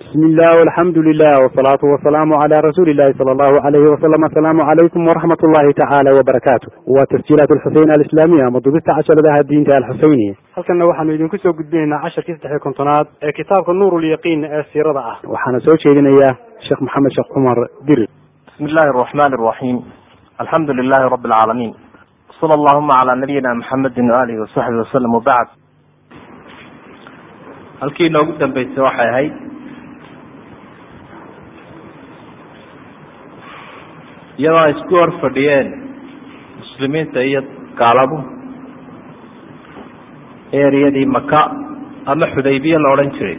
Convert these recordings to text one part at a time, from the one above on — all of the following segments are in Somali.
bismi illah alxamdu lilah wsalaatu wasalaamu cala rasuuli illahi sala allahu alayhi wasalam asalaamu calaykum waraxmat ullahi tacaala wabarakaatu waa tasjiilaat alxuseyn alislaamiya ama dubista casharadaha diinta alxuseyniya halkanna waxaanu idinku soo gudbinaynaa casharkii saddexiy kontonaad ee kitaabka nuur lyaqiin ee siirada ah. Waxaana soo jeedinayaa sheekh maxamed sheekh cumar diri bismi illahi araxmani araxiim alxamdu lilahi rabi alcaalamiin sala allahuma cala nabiyina maxamedin waalihi wasaxbi wasalam wabacd halkii inoogu dambeysay waxay ahayd iyadoo ay isku hor fadhiyeen muslimiinta iyo gaaladu eriyadii maka ama xudaybiya la odhan jiray.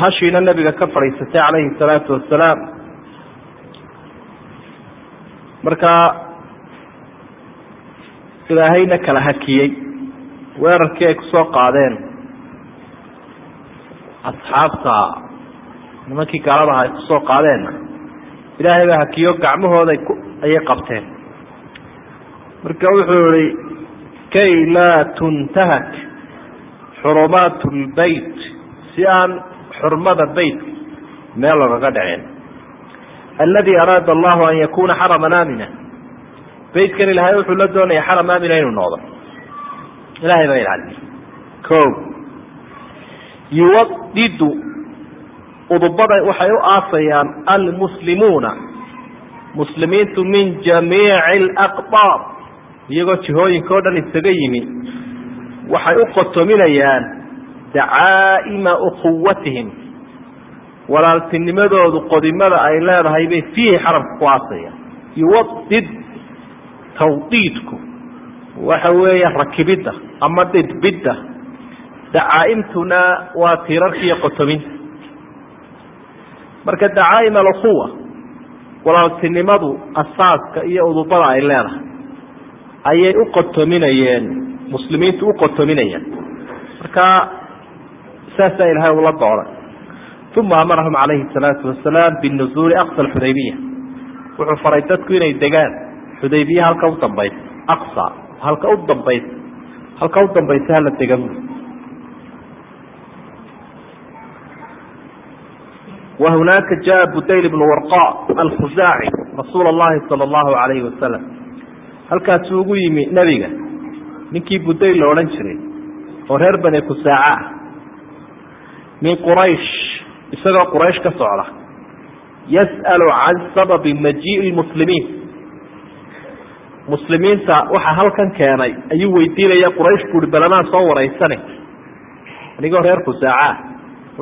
Hashiina nebiga ka fadhiisatay calayhi salaatu wasalaam markaa ilaahayna kala hakiyey weerarkii ay ku soo qaadeen asxaabta nimankii gaaladaha ay ku soo qaadeenna ilaahay baa hakiyo gacmahooda ayay qabteen. Marka wuxuu yihi kay laa tuntahak xurumaat lbeyt si aan xurmada beytka meel lagaga dhaceen aladi araada allahu an yakuna xaraman aamina. Beytkan ilaahay wuxuu la doonaya xaram aamina inuu noqdo. Ilahay baa ilaaliy o yuwadidu udubada waxay u aasayaan almuslimuuna. Muslimiintu min jamiici alaqdaar iyagoo jihooyinka o dhan isaga yimi. Waxay u qotominayaan dacaa'ima ukuwatihim walaaltinimadoodu qodimada ay leedahay bay fiihi xaramka ku aasayaan. Yuwadid tawdiidku waxa weeye rakibidda ama dhidbidda. Dacaa'imtuna waa tiirarkiiyo qotominta marka dacaa'im alukhuwa walaaltinimadu asaaska iyo udubada ay leedahay. Ayay u qotominayeen. Muslimiintu u qotominayaan marka saasaa ilaahay ula doonay uma amarahum calayhi salaatu wasalaam binuzuuli aqsa alxudaybiya wuxuu faray dadku inay degaan. Xudaybiya halka u dambaysa aqsa halka u dambaysa halka u dambaysa hala dega wahunaaka jaa budayl bnu warqa alkhuzaaci rasuula allahi sala allahu alayhi wasalam halkaasuu ugu yimi nebiga ninkii budayl la odhan jiray oo reer bani kusaaca ah min quraysh isagoo quraysh ka socda yas'alu can sababi majii'i lmuslimiin muslimiinta waxaa halkan keenay ayuu weydiinaya quraysh buui balanaa soo waraysane anigoo reer kusaaca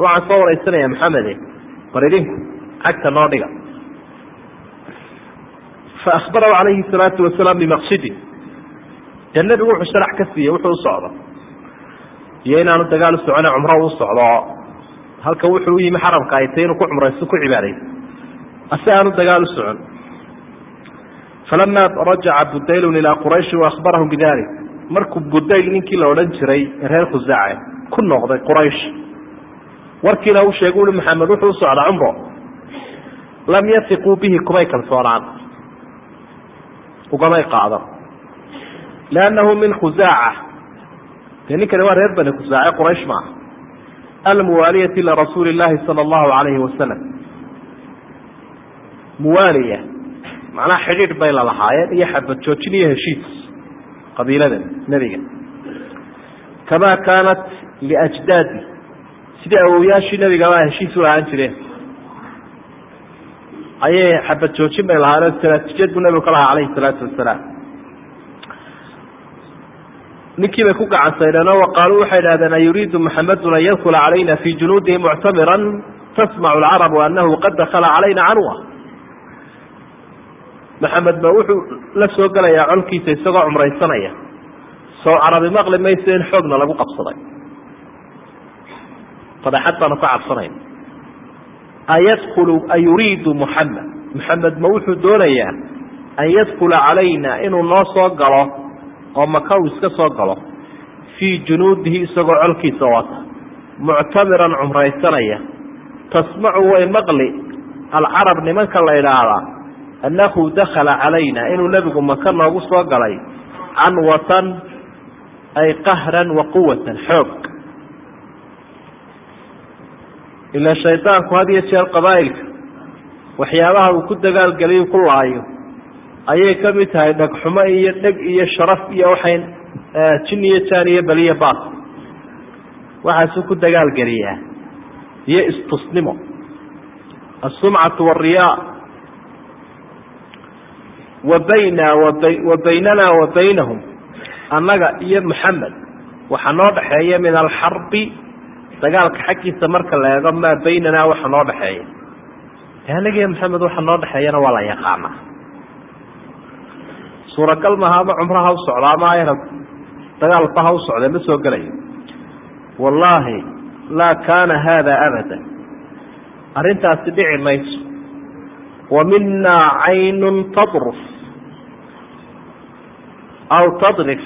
ah soo waraysanaya maxamede bar idinku cagta noo dhiga faahbarahu calayhi salaatu wasalaam bimaqsidi dee wuxuu sharax ka siiyey wuxuu usocdo iyo inaanu dagaal usocone cumro u socdo. Halka wuxuu u xaramka ay tay inuu ku cumraysto ku cibaadaysto ase aanu dagaal u socon. Rajaca budaylun ilaa qurayshi waahbarahum bidalik markuu budayl ninkii la odhan jiray reer khusaace ku noqday quraysh warkiina u sheegu ui maxamed wuxuu socdaa cumro. Lam yatiquu bihi kumay kalsoonaan ugamay qaadan liannahu min khusaaca dee ninkani waa reer bani khusaace quraysh maaha almuwaaliyati lirasuuli illaahi sala allahu alayhi wasalam muwaaliya macnaha xidhiidh bay lalahaayeen iyo xabad joojin iyo heshiis. Qabiilada nebiga. Kamaa kaanat liajdaadi sidii awowyaashii nebigaba heshiis u ahaan jireen. Ayay xabad joojin bay lahaayeen straatijiyad buu nebigu ka lahaa calayhi salaatu wasalaam ninkii bay ku gacansaydeen oo waqaaluu waxay idhahdeen an yuriidu maxamedun an yadkula calayna fii junuudihi muctamiran tasmacu alcarabu anahu qad dakala calayna canwa. Maxamed ba wuxuu la soo gelayaa colkiisa isagoo cumraysanaya. Soo carabi maqli mayso in xoogna lagu qabsaday fadeexad baanu ka cabsanayna ayadkulu ayuriidu muxamed maxamed ma wuxuu doonayaa an yadkula calayna inuu noo soo galo oo maka uu iska soo galo. Fii junuudihi isagoo colkiisa wata. Muctamiran cumraysanaya. Tasmacu way maqli. Alcarab nimanka la idhaahdaa annahu dakala calayna inuu nebigu maka noogu soo galay canwatan ay qahran wa quwatan xoog ila shaydaanku had iyo jeer qabaa'ilka. Waxyaabaha uu ku dagaalgeliyu ku laayo. Ayay ka mid tahay dhegxumo iyo dheg iyo sharaf iyo waxay jin iyo jaan iyo beliyo baas. Waxaasuu ku dagaalgeliyaa iyo istusnimo. Asumcatu wariyaa wa bayna wa baynana wa baynahum. Annaga iyo maxamed waxaa noo dhexeeya min alxarbi dagaalka xaggiisa marka la eego maa baynanaa waxa noo dhexeeya. Annaga iyo maxamed waxa noo dhexeeyana waa la yaqaanaa suuragal maaha ama cumro ha u socda ama ayra dagaalba ha u ma soo gelayo. Wallaahi laa kaana haada abada. Arrintaasi dhici mayso. Wa minaa caynun tadruf aw tadrif.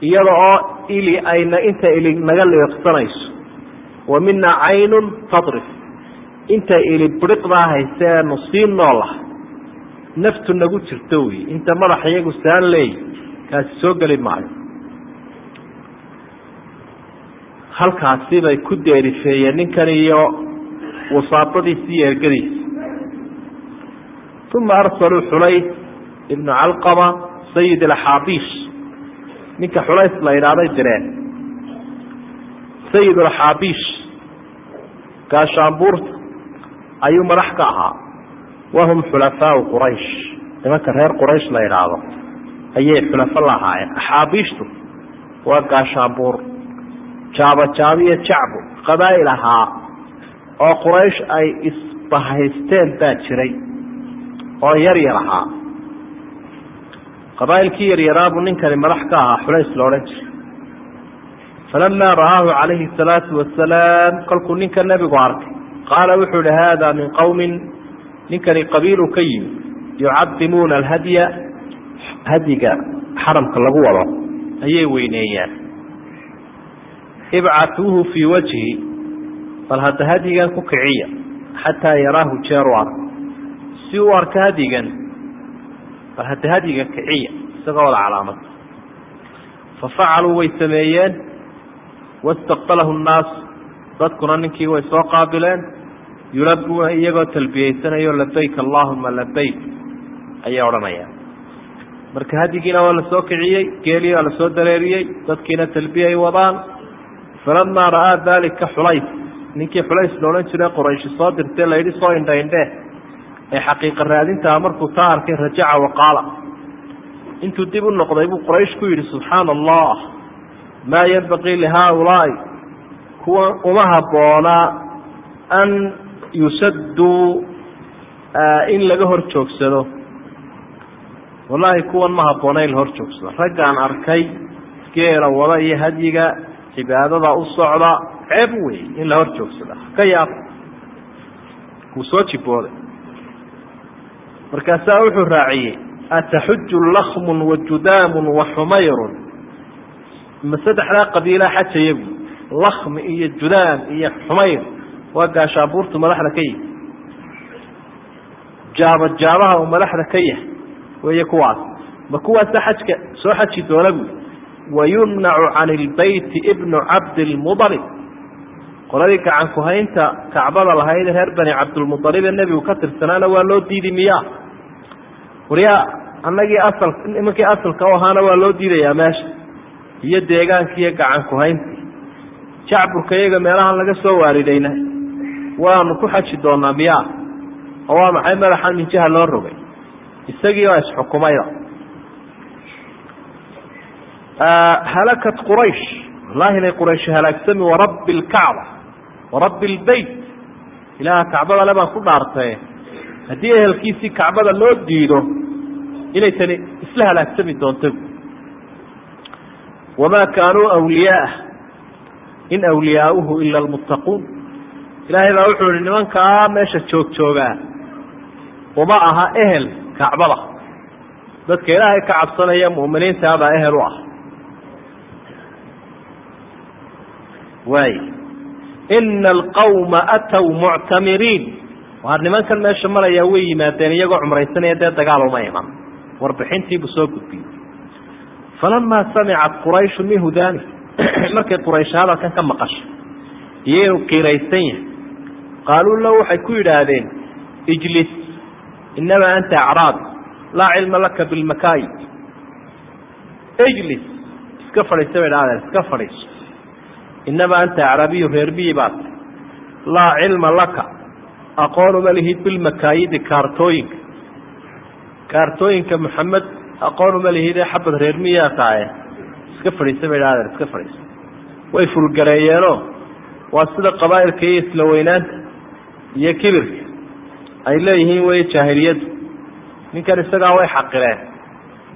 Iyada oo ili ayna inta ili naga liiqsanayso wa minaa caynun tadrif. Inta ili biriqdaa hayse eenu sii noolah naftu nagu jirto wey inta madaxa iyagu saan leey kaasi soo geli maayo. Halkaasi bay ku deerifeeyeen ninkan iyo wasaadadiisi iyo ergadiisi uma arsaluu xulays ibnu calqama sayid alaxaabiish ninka xulays la idhahday direen. Sayid alaxaabiish gaashaanbuurta ayuu madax ka ahaa. Wahum xulafaau quraysh. Nimanka reer quraysh la idhaahdo ayay xulafo lahaayeen axaabiishtu waa gaashaanbuur jaabo jaabo iyo jacbu qabaa'il ahaa oo quraysh ay isbahaysteen baa jiray oo yar yar ahaa. Qabaa'ilkii yaryaraabuu ninkani madax ka ahaa xulays la odhan jiray falamaa ra'aahu calayhi salaatu wasalaam kolkuu ninka nebigu arkay. Qaala wuxuu ihi haada min qowmin ninkani qabiilu ka yimi yucadimuuna alhadya. Hadyiga xaramka lagu wado ayay weyneeyaan. Ibcatuuhu fii wajhi. Bal hadda hadyigan ku kiciya xataa yaraahu jeer u arko. Si u arko hadyigan bal hadda hadyiga kiciya isagoo wada calaamad. Fafacaluu way sameeyeen wastaqbalahu nnaas dadkuna ninkii way soo qaabileen yulabuuna iyagoo talbiyeysanayo labayk allahuma labayk ayay odhanayaan marka hadyigiina waa la soo kiciyey geelii waa la soo dareeriyey dadkiina talbiya ay wadaan falamaa ra'aa daalika xulays ninkii xulays la odhan jiray qurayshi soo dirtee layidhi soo indhaindhe ee xaqiiqa raadintaha markuu taa arkay rajaca waqaala intuu dib u noqday buu quraysh ku yidhi subxaana allah maa yanbaqii lihaaulaai kuwa uma habboona an yusadduu in laga hor joogsado wallaahi kuwan ma habboona in la hor joogsado raggaan arkay geela wada iyo hadyiga cibaadada u socda ceeb wey in la hor joogsada ka yaab wuu soo jibooday markaasaa wuxuu raaciyey ataxuju lakmun wa judaamun wa xumayrun ma saddexdaa qabiilaa xajaya bu lakmi iyo judaam iyo xumayr waa gaashaabuurtu madaxda ka yihi jaaba jaabaha uu madaxda ka yahay weeye kuwaas. Ma kuwaasa xajka soo xaji doona bu wayumnacu can ilbeyti ibnu cabdilmudalib qoladii gacankuhaynta kacbada lahayd reer bani cabdilmualib ee nebigu ka tirsanaana waa loo diidi miyaa? Waryaa annagii asal nimankii asalka u ahaana waa loo diidayaa meesha iyo deegaankii iyo gacankuhayntii jacburka iyaga meelahan laga soo waaridayna waanu ku xaji doonaa miyaa oo waa maxay madaxan minjaha loo rogay? Isagii oo isxukumayda. Halakat quraysh wallaahi inay quraysh halaagsami warabbi lkacba warabbi lbeyt ilaaha kacbada le ku dhaartaye haddii ehelkiisii kacbada loo diido inay tani isla halaagsami doonta wamaa kaanuu awliyaah in awliyaauhu ila almuttaquun ilaahay baa wuxuu ihi nimankaa meesha joog joogaa uma aha ehel kacbada dadka ilaahay ka cabsanaya mu'miniintaabaa ehel u ah waay ina alqawma ataw muctamiriin waar nimankan meesha marayaa way yimaadeen iyagoo cumraysanaya dee dagaal uma iman warbixintiibuu soo gudbiyey falamaa samicat qurayshu minhu dalik markay quraysh hadalkan ka maqashay iyo inuu qiiraysan yahay qaaluu lahu waxay ku yidhaahdeen ijlis inamaa anta acraab laa cilma laka bilmakaayi ijlis iska fadhiisa bay dhahdeen iska fadhiiso inamaa anta acraabiyu reer miyi baad laa cilma laka aqoon uma lihid bilmakaayidi kaartooyinka kaartooyinka maxamed aqoon uma lihide xabad reer miyaa tahaye iska fadhiisa bay dhahdeen iska fadhiisa. Way fulgareeyeenoo waa sida qabaa'ilka iyo isla weynaanta iyo kibirka ay leeyihiin wey jaahiliyaddu ninkan isagaa way xaqireen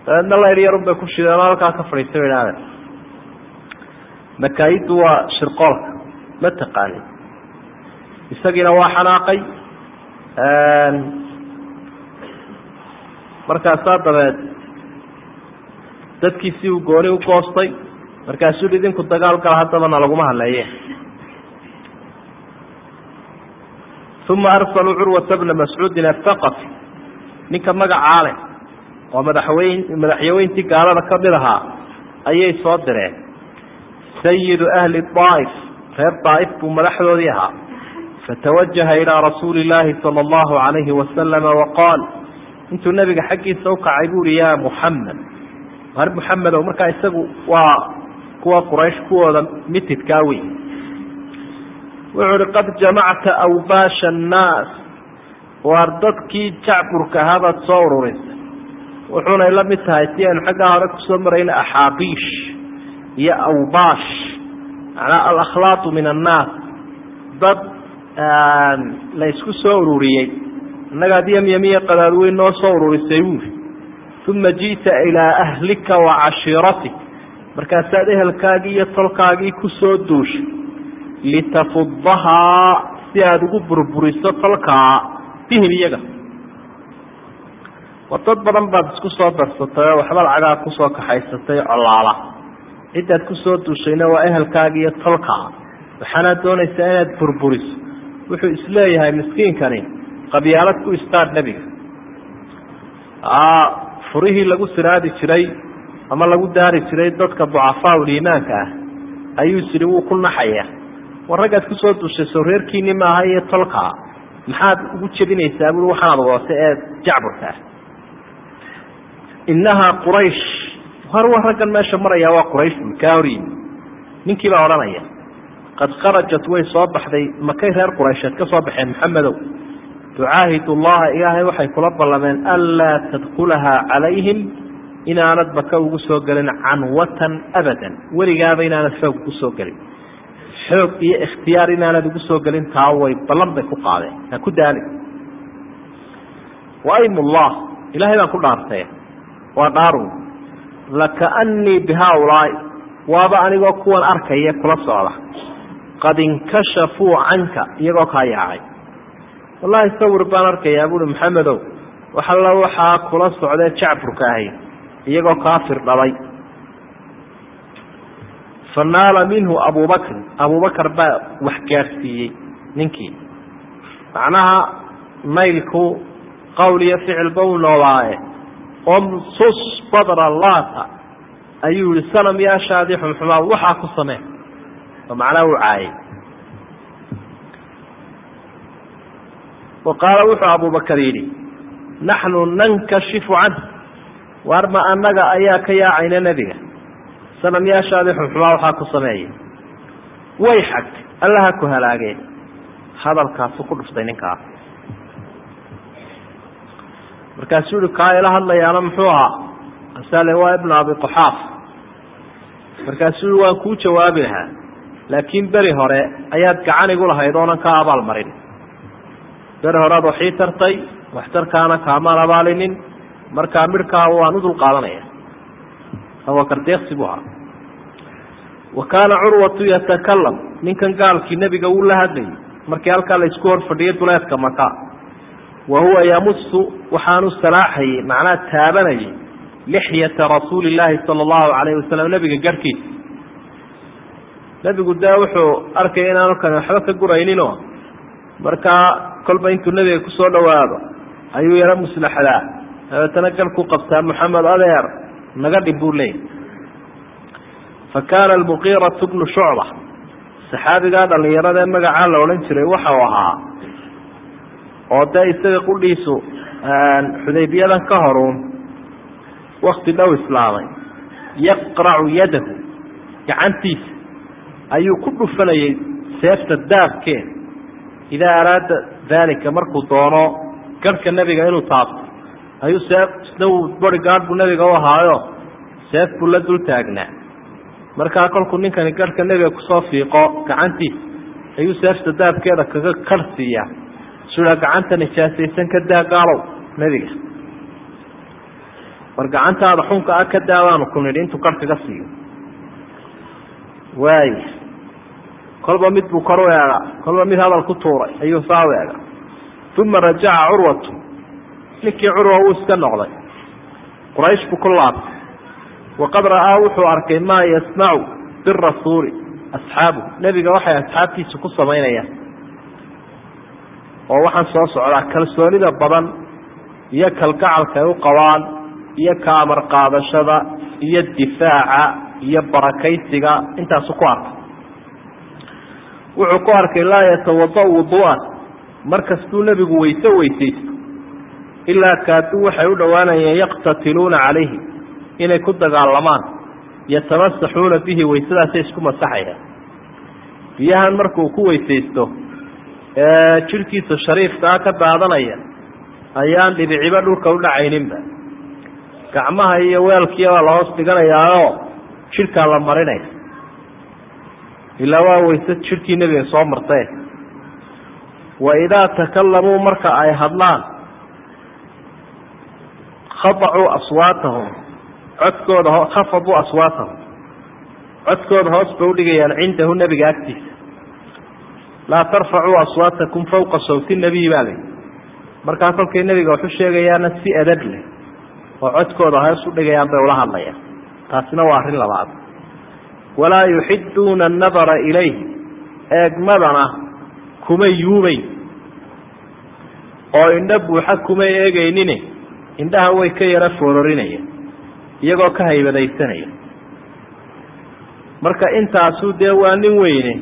dabeedna layr yarun bay ku shideen oo halkaa ka fadhiisa bay dhahdeen. Makaayiddu waa shirqoolka ma taqaanin isagiina waa xanaaqay markaasaa dabeed dadkiisii uu gooni u goostay markaasuu idinku dagaal gala haddabana laguma hadleeye. Uma arsaluu curwata bna mascuudin athaqafi ninka magacaa leh oo madaxweyn madaxyaweyntii gaalada ka mid ahaa ayay soo direen. Sayidu ahli daa'if reer daa'if buu madaxdoodii ahaa. Fatawajaha ilaa rasuuli illaahi sala allahu calayhi wasalama waqaal intuu nebiga xaggiisa ukacay buu uhi yaa muxamed har muxamedow markaa isagu waa kuwa quraysh kuwooda mitidkaa wey wuxuu uhi qad jamacta awbaasha annaas waar dadkii jacburka ahaabaad soo ururisay wuxuunay la mid tahay si aynu xaggaa hore ku soo marayna axaabiish iyo awbaash macnaa alakhlaaqu min annaas dad la isku soo ururiyey innagaad yamyamiya qadaadweyn noo soo ururisay buuri uma ji'ta ilaa ahlika wa cashiiratik markaasaad ehelkaagii iyo tolkaagii ku soo duushay. Litafudahaa si aada ugu burburiso tolkaa bihim iyaga. War dad badan baad isku soo darsatay waxba lacagaa ku soo kaxaysatay colaala ciddaad ku soo duushayna waa ehelkaagi iyo tolkaa. Waxaanaad doonaysaa inaad burburiso. Wuxuu is leeyahay miskiinkani qabyaalad ku istaadh nebiga furihii lagu siraadi jiray ama lagu daari jiray dadka ducafaa iimaanka ah ayuu isiri wuu ku naxaya. War raggaad ku soo duushay soo reerkiini maaha iyo tolkaa maxaad ugu jebinaysaa? Bui waxaad wadata ee jacburka ah. Innahaa quraysh har wa raggan meesha maraya waa quraysh kaa hor yimi ninkii baa odhanaya qad kharajat way soo baxday makay reer quraysheed ka soo baxeen maxamedow tucaahid llaha ilaahay waxay kula ballameen anlaa tadkulahaa calayhim inaanad maka ugu soo gelin canwatan abadan. Weligaaba inaanad xoog ugu soo gelin. Xoog iyo ikhtiyaar inaanad ugu soo gelin taa way ballan bay ku qaadeen. Ha ku daali. Waym llah ilahay baan ku dhaartay. Waa dhaaru. Lakaanii bihaaulaai waaba anigoo kuwan arkaya kula socda. Qad inkashafuu canka iyagoo kaa yaacay wallahi sawir baan arkayaa buui maxamedow wax alla waxaa kula socdee jacburka ahay iyagoo kaa firdhabay fa naala minhu abubakrin abubakar baa wax gaadhsiiyey ninkii. Macnaha naylku qowl iyo ficilba u noolaaye. Omsus badra laata ayuu yihi sanam yaashaadii xumxumaa waxaa ku samee. Oo macnaha u caayay wa qaala wuxuu abubakar yidhi naxnu nankashifu canh waar ma annaga ayaa ka yaacayna nebiga? Sanam yaashaadii xumxumaa waxaa ku sameeya way xag allaha ku halaageen. Hadalkaasu ku dhuftay ninkaa markaasuu yihi kaa ila hadlayaana muxuu ahaa? Asale waa ibnu abi quxaaf. Markaasuu yihi waan kuu jawaabi lahaa laakiin beri hore ayaad gacan igu lahayd oonan ka abaalmarin beri horead waxii tartay waxtarkaana kaamaan abaalinin markaa midhkaa waan u dul qaadanaya abubakar deeqsi buu ahaa. Wa kaana curwatu yatakalam ninkan gaalkii nebiga wuu la hadlayay markii halkaa la isku hor fadhiyay duleedka maka wa huwa yamusu waxaanu salaaxayey macnaa taabanayay lixyata rasuuli illaahi sala allahu calayhi wasalam nebiga garhkiisa nebigu dee wuxuu arkaya inaanu kani waxba ka gurayninoo markaa kolba intuu nebiga ku soo dhawaado ayuu yaro muslaxdaa. Dabeetana galku qabtaa maxamed adeer naga dhib buu leeyay fa kaana almuqiiratu bnu shucba saxaabigaa dhallinyarada ee magacaa la odhan jiray waxau ahaa oo dee isaga qudhiisu xudaybiyadan ka horuun wakti dhow islaamay yaqracu yadahu gacantiisa ayuu ku dhufanayay seefta daabkeeda. Idaa araada daalika markuu doono garhka nebiga inuu taabto. Ayuu seef isna uu bodygaard buu nebiga u ahaayo. Seef buu la dul taagnaa. Markaa kolkuu ninkani garhka nebiga ku soo fiiqo gacantiisa ayuu seefta daabkeeda kaga karh siiyaa suaa gacanta nijaasaysan ka daa gaalow nebiga. War gacantaada xunka ah ka daabaanu ku nidhi intuu kar kaga siiyo. Waaya kolba mid buu kor u eegaa kolba mid hadal ku tuuray ayuu saa u eega uma rajaca curwatu ninkii curwa wuu iska noqday. Quraysh buu ku laabtay. Waqad ra'aa wuxuu arkay maa yasnacu birasuuli asxaabu. Nebiga waxay asxaabtiisa ku samaynayaan. Oo waxaan soo socdaa kalsoonida badan iyo kalgacalka ay u qabaan iyo ka amar qaadashada iyo difaaca iyo barakaysiga intaasu ku arkay wuxuu ku arkay laa yatawada'u wudu'an. Markastuu nebigu weyse weysaysto ilaa kaaduu waxay u dhowaanayeen yaqtatiluuna calayhi inay ku dagaalamaan yatamasaxuuna bihi weysadaasay isku masaxayaan. Biyahan markuu ku weysaysto ee jidhkiisa shariifkaa ka daadanaya ayaan dhibiciba dhulka u dhacayninba. Gacmaha iyo weelkiia baa la hoos dhiganayaao jidhkaa la marinaya ilaa waa weyse jidhkii nebiga soo martee wa idaa takalamuu marka ay hadlaan khadacuu aswaatahum codkooda khafaduu aswaatahum. Codkooda hoos bay udhigayaan cindahu nebiga agtiisa. Laa tarfacuu aswaatakum fawqa sawti nabiy baa lay markaa kolkay nebiga waxu sheegayaana si adab leh oo codkooda hoos udhigayaan bay ula hadlayaan. Taasina waa arrin labaad walaa yuxiduuna annadara ilayh eegmadana kuma yuubayn. Oo indho buuxa kumay eegaynine indhaha way ka yara foororinayaan iyagoo ka haybadaysanaya. Marka intaasu dee waa nin weyne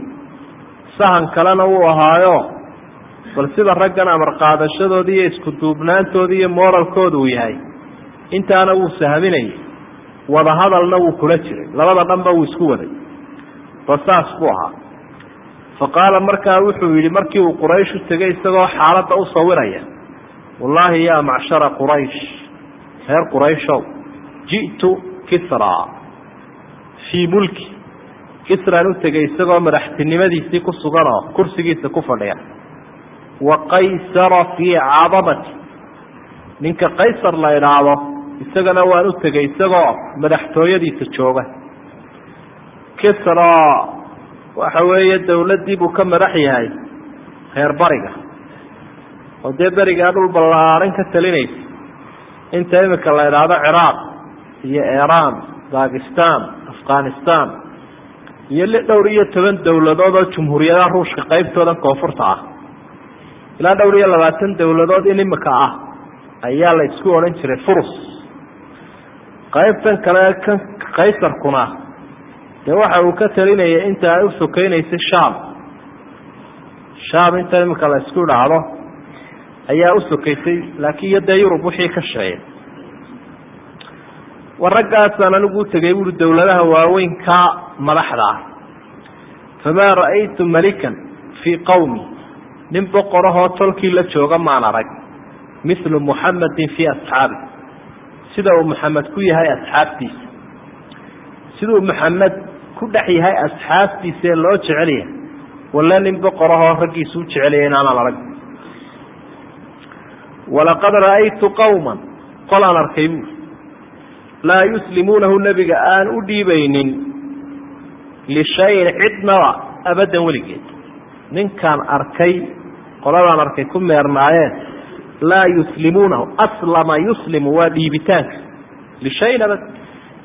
sahan kalena wuu ahaayo. Bal sida raggan amar qaadashadooda iyo isku duubnaantooda iyo moralkooda uu yahay intaana wuu sahminayay wadahadalna wuu kula jiray. Labada dhanba wuu isku waday. Ba saas buu ahaa. Fa qaala markaa wuxuu yidhi markii uu quraysh u tegay isagoo xaaladda u sawiraya wallaahi yaa macshara quraysh reer qurayshow ji'tu kisra fii mulki. Kisraan u tegay isagoo madaxtinimadiisii ku sugan oo kursigiisa ku fadhiya. Wa qaysara fii cadamati ninka qaysar la idhaahdo isagana waan u tegay isagoo madaxtooyadiisa jooga. Kisra waxa weeye dawladdii buu ka madax yahay reer bariga. Oo dee berigaa dhul ballaaran ka talinaysa inta imika la idhaahdo ciraaq iyo iiraan bakistan afghanistan iyo dhowr iyo toban dowladood oo jumhuuriyadaha ruushka qaybtooda koonfurta ah. Ilaa dhowr iyo labaatan dowladood in imika ah ayaa la isku odhan jiray furus qaybtan kale kan kaysarkuna dee waxa uu ka talinayay inta ay u sokeynaysay sham sham inta imika la isku dhacdo ayaa u sokaysay laakiin iyo dee yurub wixii ka sheeyay war raggaasaan anigu u tegay buuri dowladaha waaweyn ka madaxda ah. Famaa ra'aytu malikan fii qawmi nin boqorahoo tolkii la jooga maan arag mithlu muxamedin fii asxaabi sida uu maxamed ku yahay asxaabtiisa. Siduu maxamed ku dhex yahay asxaabtiisa ee loo jecel yahay walla nin boqorahoo raggiisu u jecelyahay inaanaan arag. Walaqad ra'aytu qawman qolaan arkay buuri laa yuslimuunahu nebiga aan u dhiibaynin lishayin cidnaba abaddan weligeed. Ninkaan arkay qoladaan arkay ku meernaayeen laa yuslimuunahu aslama yuslimu waa dhiibitaanka lishayin abad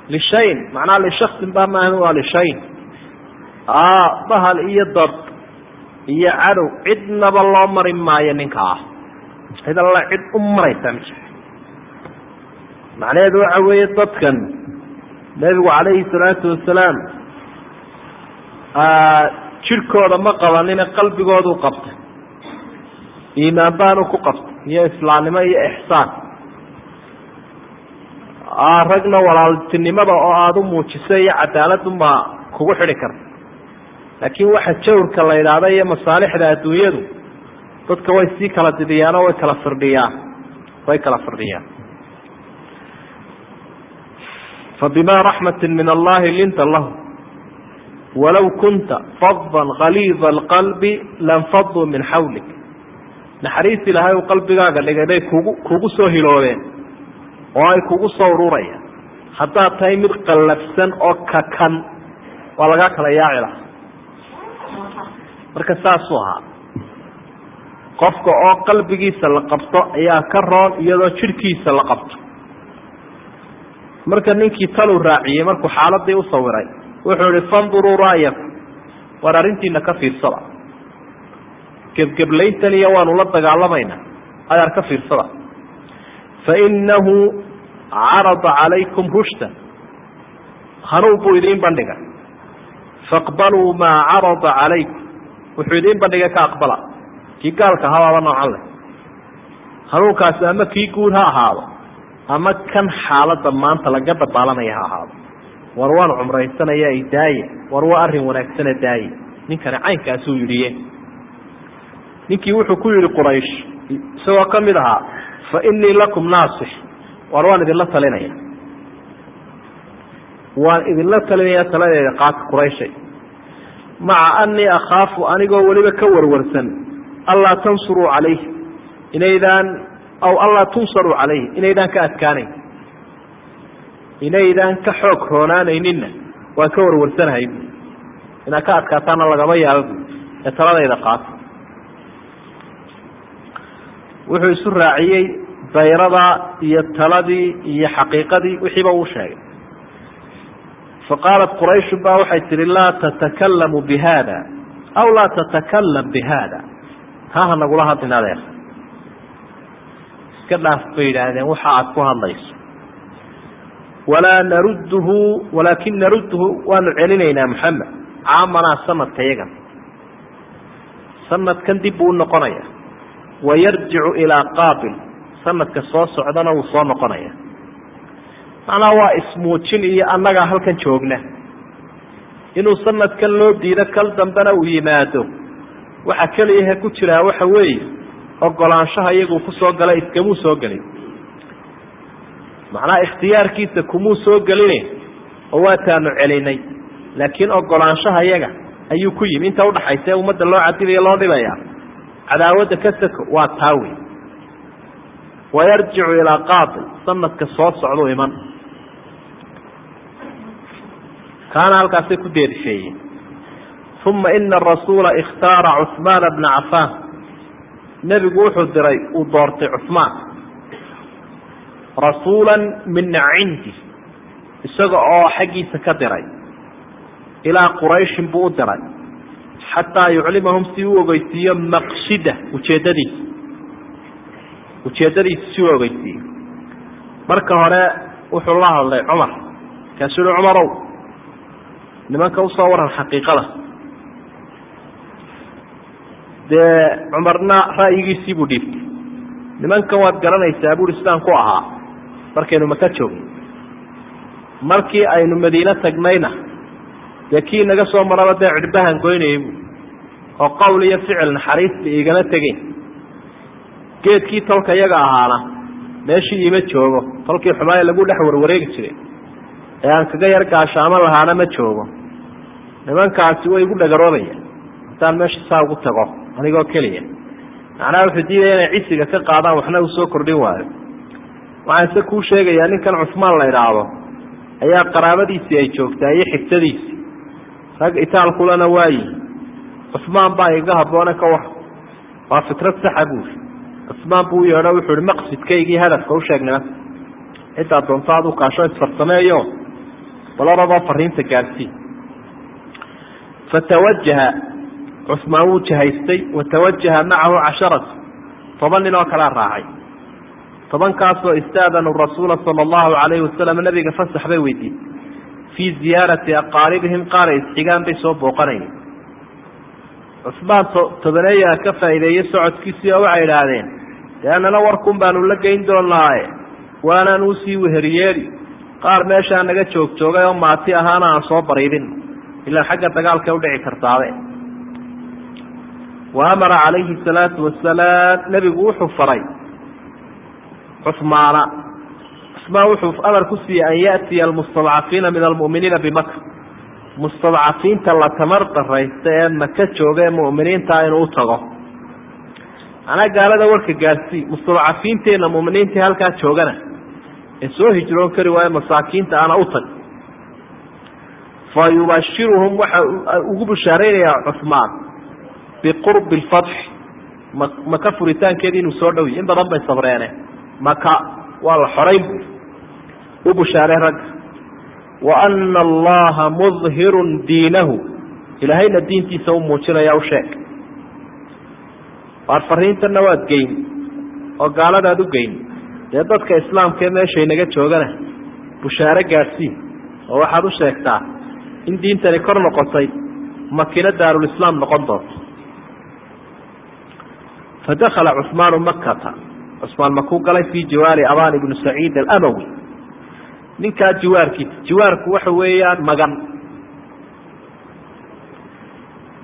lishayin macnaha lishaksin baa maahan waa lishayin bahal iyo dad iyo cadow cidnaba loo mari maayo ninka ah. Cid alla cid u maraysa ma jir macnaheedu waxa weeye dadkan nebigu calayhi salaatu wasalaam jirhkooda ma qabanina qalbigooduu qabtay iimaan baanu ku qabtay iyo islaamnimo iyo ixsaan. Ragna walaaltinimada oo aada u muujisay iyo cadaaladunbaa kugu xidhi karta laakiin waxa jawrka la yidhaahda iyo masaalixda adduunyadu dadka way sii kala didiyaan oo way kala firdhiyaan. Way kala firdhiyaan. Fabima raxmati min allahi linta lahu. Walow kunta fadan kaliida alqalbi lanfaduu min xawlik naxariis ilaahay uu qalbigaaga dhigay bay kugu kugu soo hiloobeen oo ay kugu soo ururayaan haddaad tahay mid qallafsan oo kakan waa lagaa kala yaaci laha marka saasuu ahaa. Qofka oo qalbigiisa la qabto ayaa ka roon iyadoo jidhkiisa la qabto. Marka ninkii taluu raaciyey markuu xaaladii u sawiray wuxuu ihi fanduruu ra'yakum war arrintiina ka fiirsada gebgeblayntan iyo waanu la dagaalamaynaa ayaar ka fiirsada. Fainahu carada calaykum rushdan hanuun buu idiin bandhigay faqbaluu maa carada calaykum. Wuxuu idiin bandhigay ka aqbala. Kii gaalka habaaba noocan leh. Hanuunkaasi ama kii guud ha ahaado ama kan xaaladda maanta laga dabaalanaya ha ahaado. War waan cumraysanaya ay daaye. War waa arrin wanaagsana daaye. Ninkani caynkaasuu yidhiye ninkii wuxuu ku yidhi quraysh isagoo ka mid ahaa fa inii lakum naasix. War waan idinla talinaya. Waan idinla talinaya taladeeda qaadka qurayshay. Maca anii akhaafu anigoo weliba ka warwarsan allaa tansuruu calayh inaydaan aw allaa tunsaruu calayhi inaydaan ka adkaanayn inaydaan ka xoog roonaanayninna waan ka warwarsanahay. Inaad ka adkaataana lagama yaabo ee taladayda qaata wuxuu isu raaciyey dayrada iyo taladii iyo xaqiiqadii wixiiba uu sheegay. Faqaalat qurayshu ba waxay tihi laa tatakalamu bi hada aw laa tatakalam bi hada taa ha nagula hadlin adeer. Iska dhaaf bay yidhaahdeen waxa aad ku hadlayso. Walaa narudduhu walaakin narudduhu waanu celinaynaa maxamed caamanaa sanadka yagan sanadkan dib buu unoqonaya wayarjicu ilaa qaabil sanadka soo socdana wuu soo noqonaya macnaha waa ismuujin iyo annagaa halkan joogna inuu sanadkan loo diido kal dambena uu yimaado waxa keliyahe ku jiraa waxa weeye ogolaanshaha iyaguu ku soo galay iskamuu soo gelin macnaha ikhtiyaarkiisa kumuu soo geline oo waataanu celinay laakiin ogolaanshaha iyaga ayuu ku yimi inta udhaxaysa ummadda loo cadibayo loo dhibaya cadaawadda ka sako waa taa wey wayarjicu ilaa qaabil sanadka soo socduu iman. Kaana halkaasay ku deedifeeyeen uma ina arasuula ikhtaara cuhmaana bna cafaan. Nebigu wuxuu diray uu doortay cuhmaan rasuula min cindi isaga oo xaggiisa ka diray. Ilaa qurayshin buu u diray xataa yuclimahum si u ogeysiiyo maqsida ujeeddadiisa ujeeddadiisa si u ogeysiiyo marka hore wuxuu la hadlay cumar kaasuu uhi cumarow nimanka u soo waran xaqiiqada dee cumarna ra'yigiisii buu dhiibtay nimankan waad garanaysaa buuri sidaan ku ahaa markaynu maka joogno markii aynu madiine tagnayna dee kii naga soo maraba dee cidhbahan goynayay bu oo qowl iyo ficil naxariista igama tegeyn geedkii tolka iyaga ahaana meeshii ima joogo tolkii xumaaya lagu dhex warwareegi jiray. Ee aan kaga yar gaashaamo lahaana ma joogo. Nimankaasi way igu dhagaroobayaan haddaan meesha saa ugu tago anigoo keliya. Macnaha wuxuu diidaya inay cisiga ka qaadaan waxna uu soo kordhin waayo. Waxaan se kuu sheegayaa ninkan cusmaan la idhaahdo ayaa qaraabadiisii ay joogtaa iyo xigtadiisii rag itaalkulana waayi cusmaan baa iga habboone ka war waa fikrad saxa buuri cusmaan buu yeedho wuxuu ihi maqsidkaygii hadafka u sheeg nimanka ciddaa doonto ad u kaasho isfarsameeyo balaradoo fariinta gaadhsii fatawajaha cusmaan wuu jahaystay. Watawajaha macahu casharatu toban nin oo kalea raacay. Tobankaasoo istaadanu rasuula sala allahu calayhi wasalam nabiga fasax bay weydiiyey fii ziyaarati aqaaribihim qaar ay isxigaan bay soo booqanayeen. Cusmaan tobaneeyaa ka faa'iideeyey socodkiisii oo waxay idhaahdeen dee annana warkun baanu la geyn doonaaye waanaan u sii weheriyeeli qaar meeshaa naga joog joogay oo maati ahaana aan soo bariidin ilaan xagga dagaalka udhici kartaabe wa amara calayhi salaatu wasalaam nebigu wuxuu faray cusmaana cusmaan wuxuu amar ku siiyey an yaatiya almustadcafiina min almu'miniina bimaka mustadcafiinta la tamar daraysta ee maka jooga ee mu'miniintaa inuu u manaa gaalada warka gaarsii mustadcafiinteenna mu'miniintii halkaa joogana. Ee soo hijroon kari waayo masaakiinta ana u tag. Waxa ugu bushaaraynayaa cusmaan biqurbi lfatxi ma maka furitaankeedi inuu soo dhowiy in badan bay sabreene. Maka waa la xorayn bu u bushaaray ragga wa ana allaha mudhirun diinahu. Ilaahayna diintiisa u muujinaya u sheeg. Waar fariintanna waad geyn oo gaaladaad u geyn. Dee dadka islaamkaee meeshaynaga joogana bushaare gaadhsii oo waxaad u sheegtaa in diintani kor noqotay makina daarulislaam noqon doonto. Fadakala cusmaanu makata cusmaan makuu galay fii jiwaari abaan ibnu saciid alamawi ninkaa jiwaarkiisa jiwaarku waxa weeyaan magan.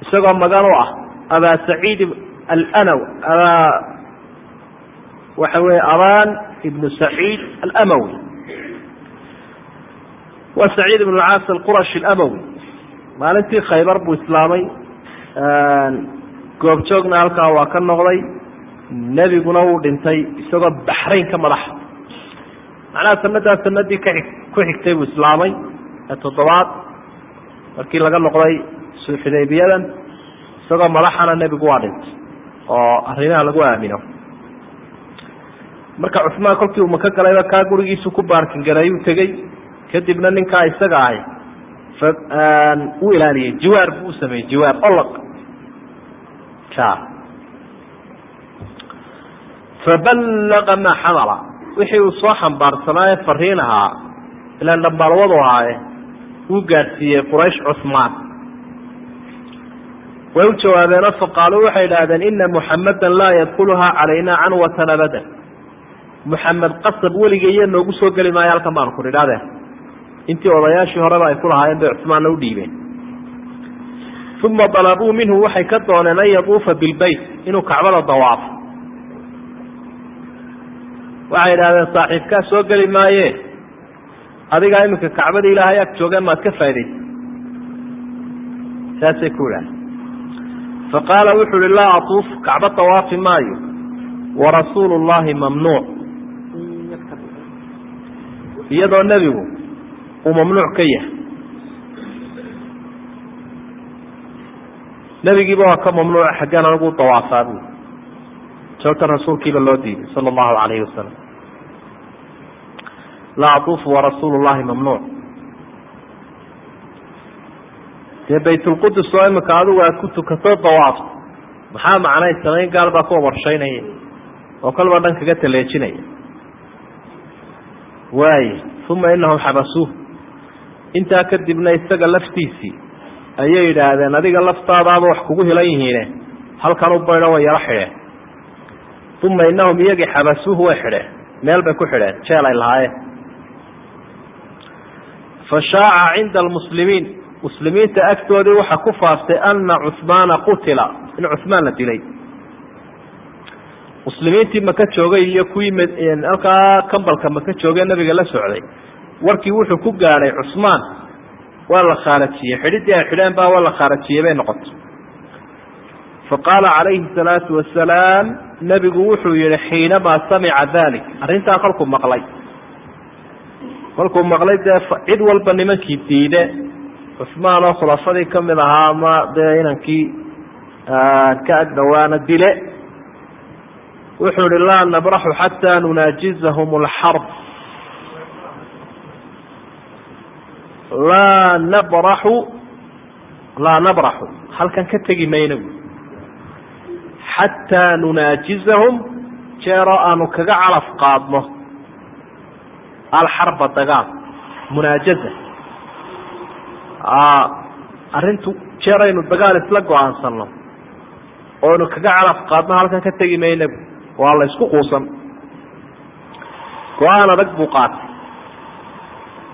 Isagoo magan u ah abaa saciid alanaw abaa waxa weeye abaan ibnu saciid alamawi. Waa saciid ibn alcaas alqurashi alamawi. Maalintii khaybar buu islaamay goobjoogna halkaa waa ka noqday. Nebiguna wuu dhintay isagoo baxrayn ka madaxa macnaha sanadaa sanadii ka xig ku xigtay buu islaamay ee toddobaad markii laga noqday xudaybiyadan isagoo madaxana nebigu waa dhintay oo arrimaha lagu aamino. Marka cusmaan kolkii uu maka galayba kaa gurigiisu ku baarkingareeyuu tegey kadibna ninkaa isaga ahay u ilaaliyey jiwaar buu u jiwaar olog faballaqa maa xamala wixii uu soo xambaarsanaaye fariin ahaa ilaan dhambaalwadu ahaaye uu gaadhsiiyey quraysh cusmaan. Way u jawaabeenoo faqaaluu waxay idhaahdeen ina muxamadan laa yadkuluhaa calayna canwatan abadan muxamed qasab weliga iyo noogu soo geli maayo halkan baanu ku nidhahdeen intii odayaashii horeba ay ku lahaayeen bay cusmaanna u dhiibeen. Uma dalabuu minhu waxay ka dooneen an yaduufa bilbeyt inuu kacbada dawaafo waxay idhahdeen saaxiibkaa soo geli maaye. Adigaa iminka kacbada ilaahay ag joogeen maad ka faa'idaysa saasay ku idhahdeen faqaala wuxu uhi laa atuuf kacba dawaafi maayo. Warasuulu llahi mamnuuc. Iyadoo nebigu uu mamnuuc ka yahay. Nebigiiba waa ka mamnuuca xaggeen anigu u dawaafaa bui joogta rasuulkiiba loo diiday sala allahu calayhi wasalam laa atuufu warasuulu llahi mamnuuc dee baytulqudus oo imika adigu aad ku tukatoo dawaafto maxaa macnay samayn gaal baa ku warshaynaya oo kolba dhan kaga taleejinaya waaye uma inahum xabasuuh intaa kadibna isaga laftiisii ayay yidhaahdeen adiga laftaadaaba wax kugu hilan yihiine halkan u baydho way yaro xidheen uma inahum iyagii xabasuuhu way xidheen meel bay ku xidheen jeel ay lahaayeen fa shaaca cinda almuslimiin muslimiinta agtoodii waxaa ku faaftay ana cusmaana qutila. In cusmaan la dilay. Muslimiintii maka joogay iyo kuwii halkaa kambalka maka joogee nabiga la socday. Warkii wuxuu ku gaadhay cusmaan waa la khaarajiyey xidhiddii ay xidheen baa waa la khaarajiyey bay noqotay. Fa qaala calayhi salaatu wasalaam nebigu wuxuu yihi xiinamaa samica dalik arrintaa kolkuu maqlay kolkuu maqlay dee cid walba nimankii diide cusmaan oo khulafadii ka mid ahaa ama dee inankii ka ag dhowaana dile. Wuxuu ihi laa nabraxu xataa nunaajizahum alxarb laa nabraxu laa nabraxu. Halkan ka tegi mayna bu xataa nunaajizahum jeeroo aanu kaga calaf qaadno alxarba dagaal munaajaza arrintu jeer aynu dagaal isla go'aansano oonu kaga calaf qaadno halkan ka tegi mayna waa la isku quusan. Go'aan adag buu qaatay.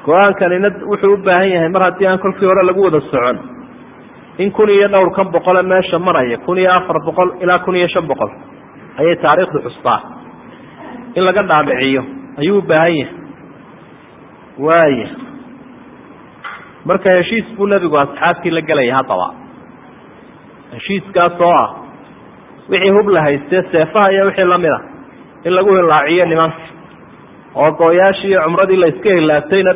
Go'aankanina wuxuu u baahan yahay mar haddii aan kolkii hore lagu wada socon. In kun iyo dhowr kan boqole meesha maraya kun iyo afar boqol ilaa kun iyo shan boqol ayay taariikhdu xustaa. In laga dhaadhiciyo ayuu u baahan yahay waaya marka heshiis buu nebigu asxaabtii la gelaya haddaba. Heshiiskaas oo ah wixii hub la haystee seefaha iyo wixii la mid a in lagu hilaaciyo nimanka oo gooyaashii iyo cumradii la iska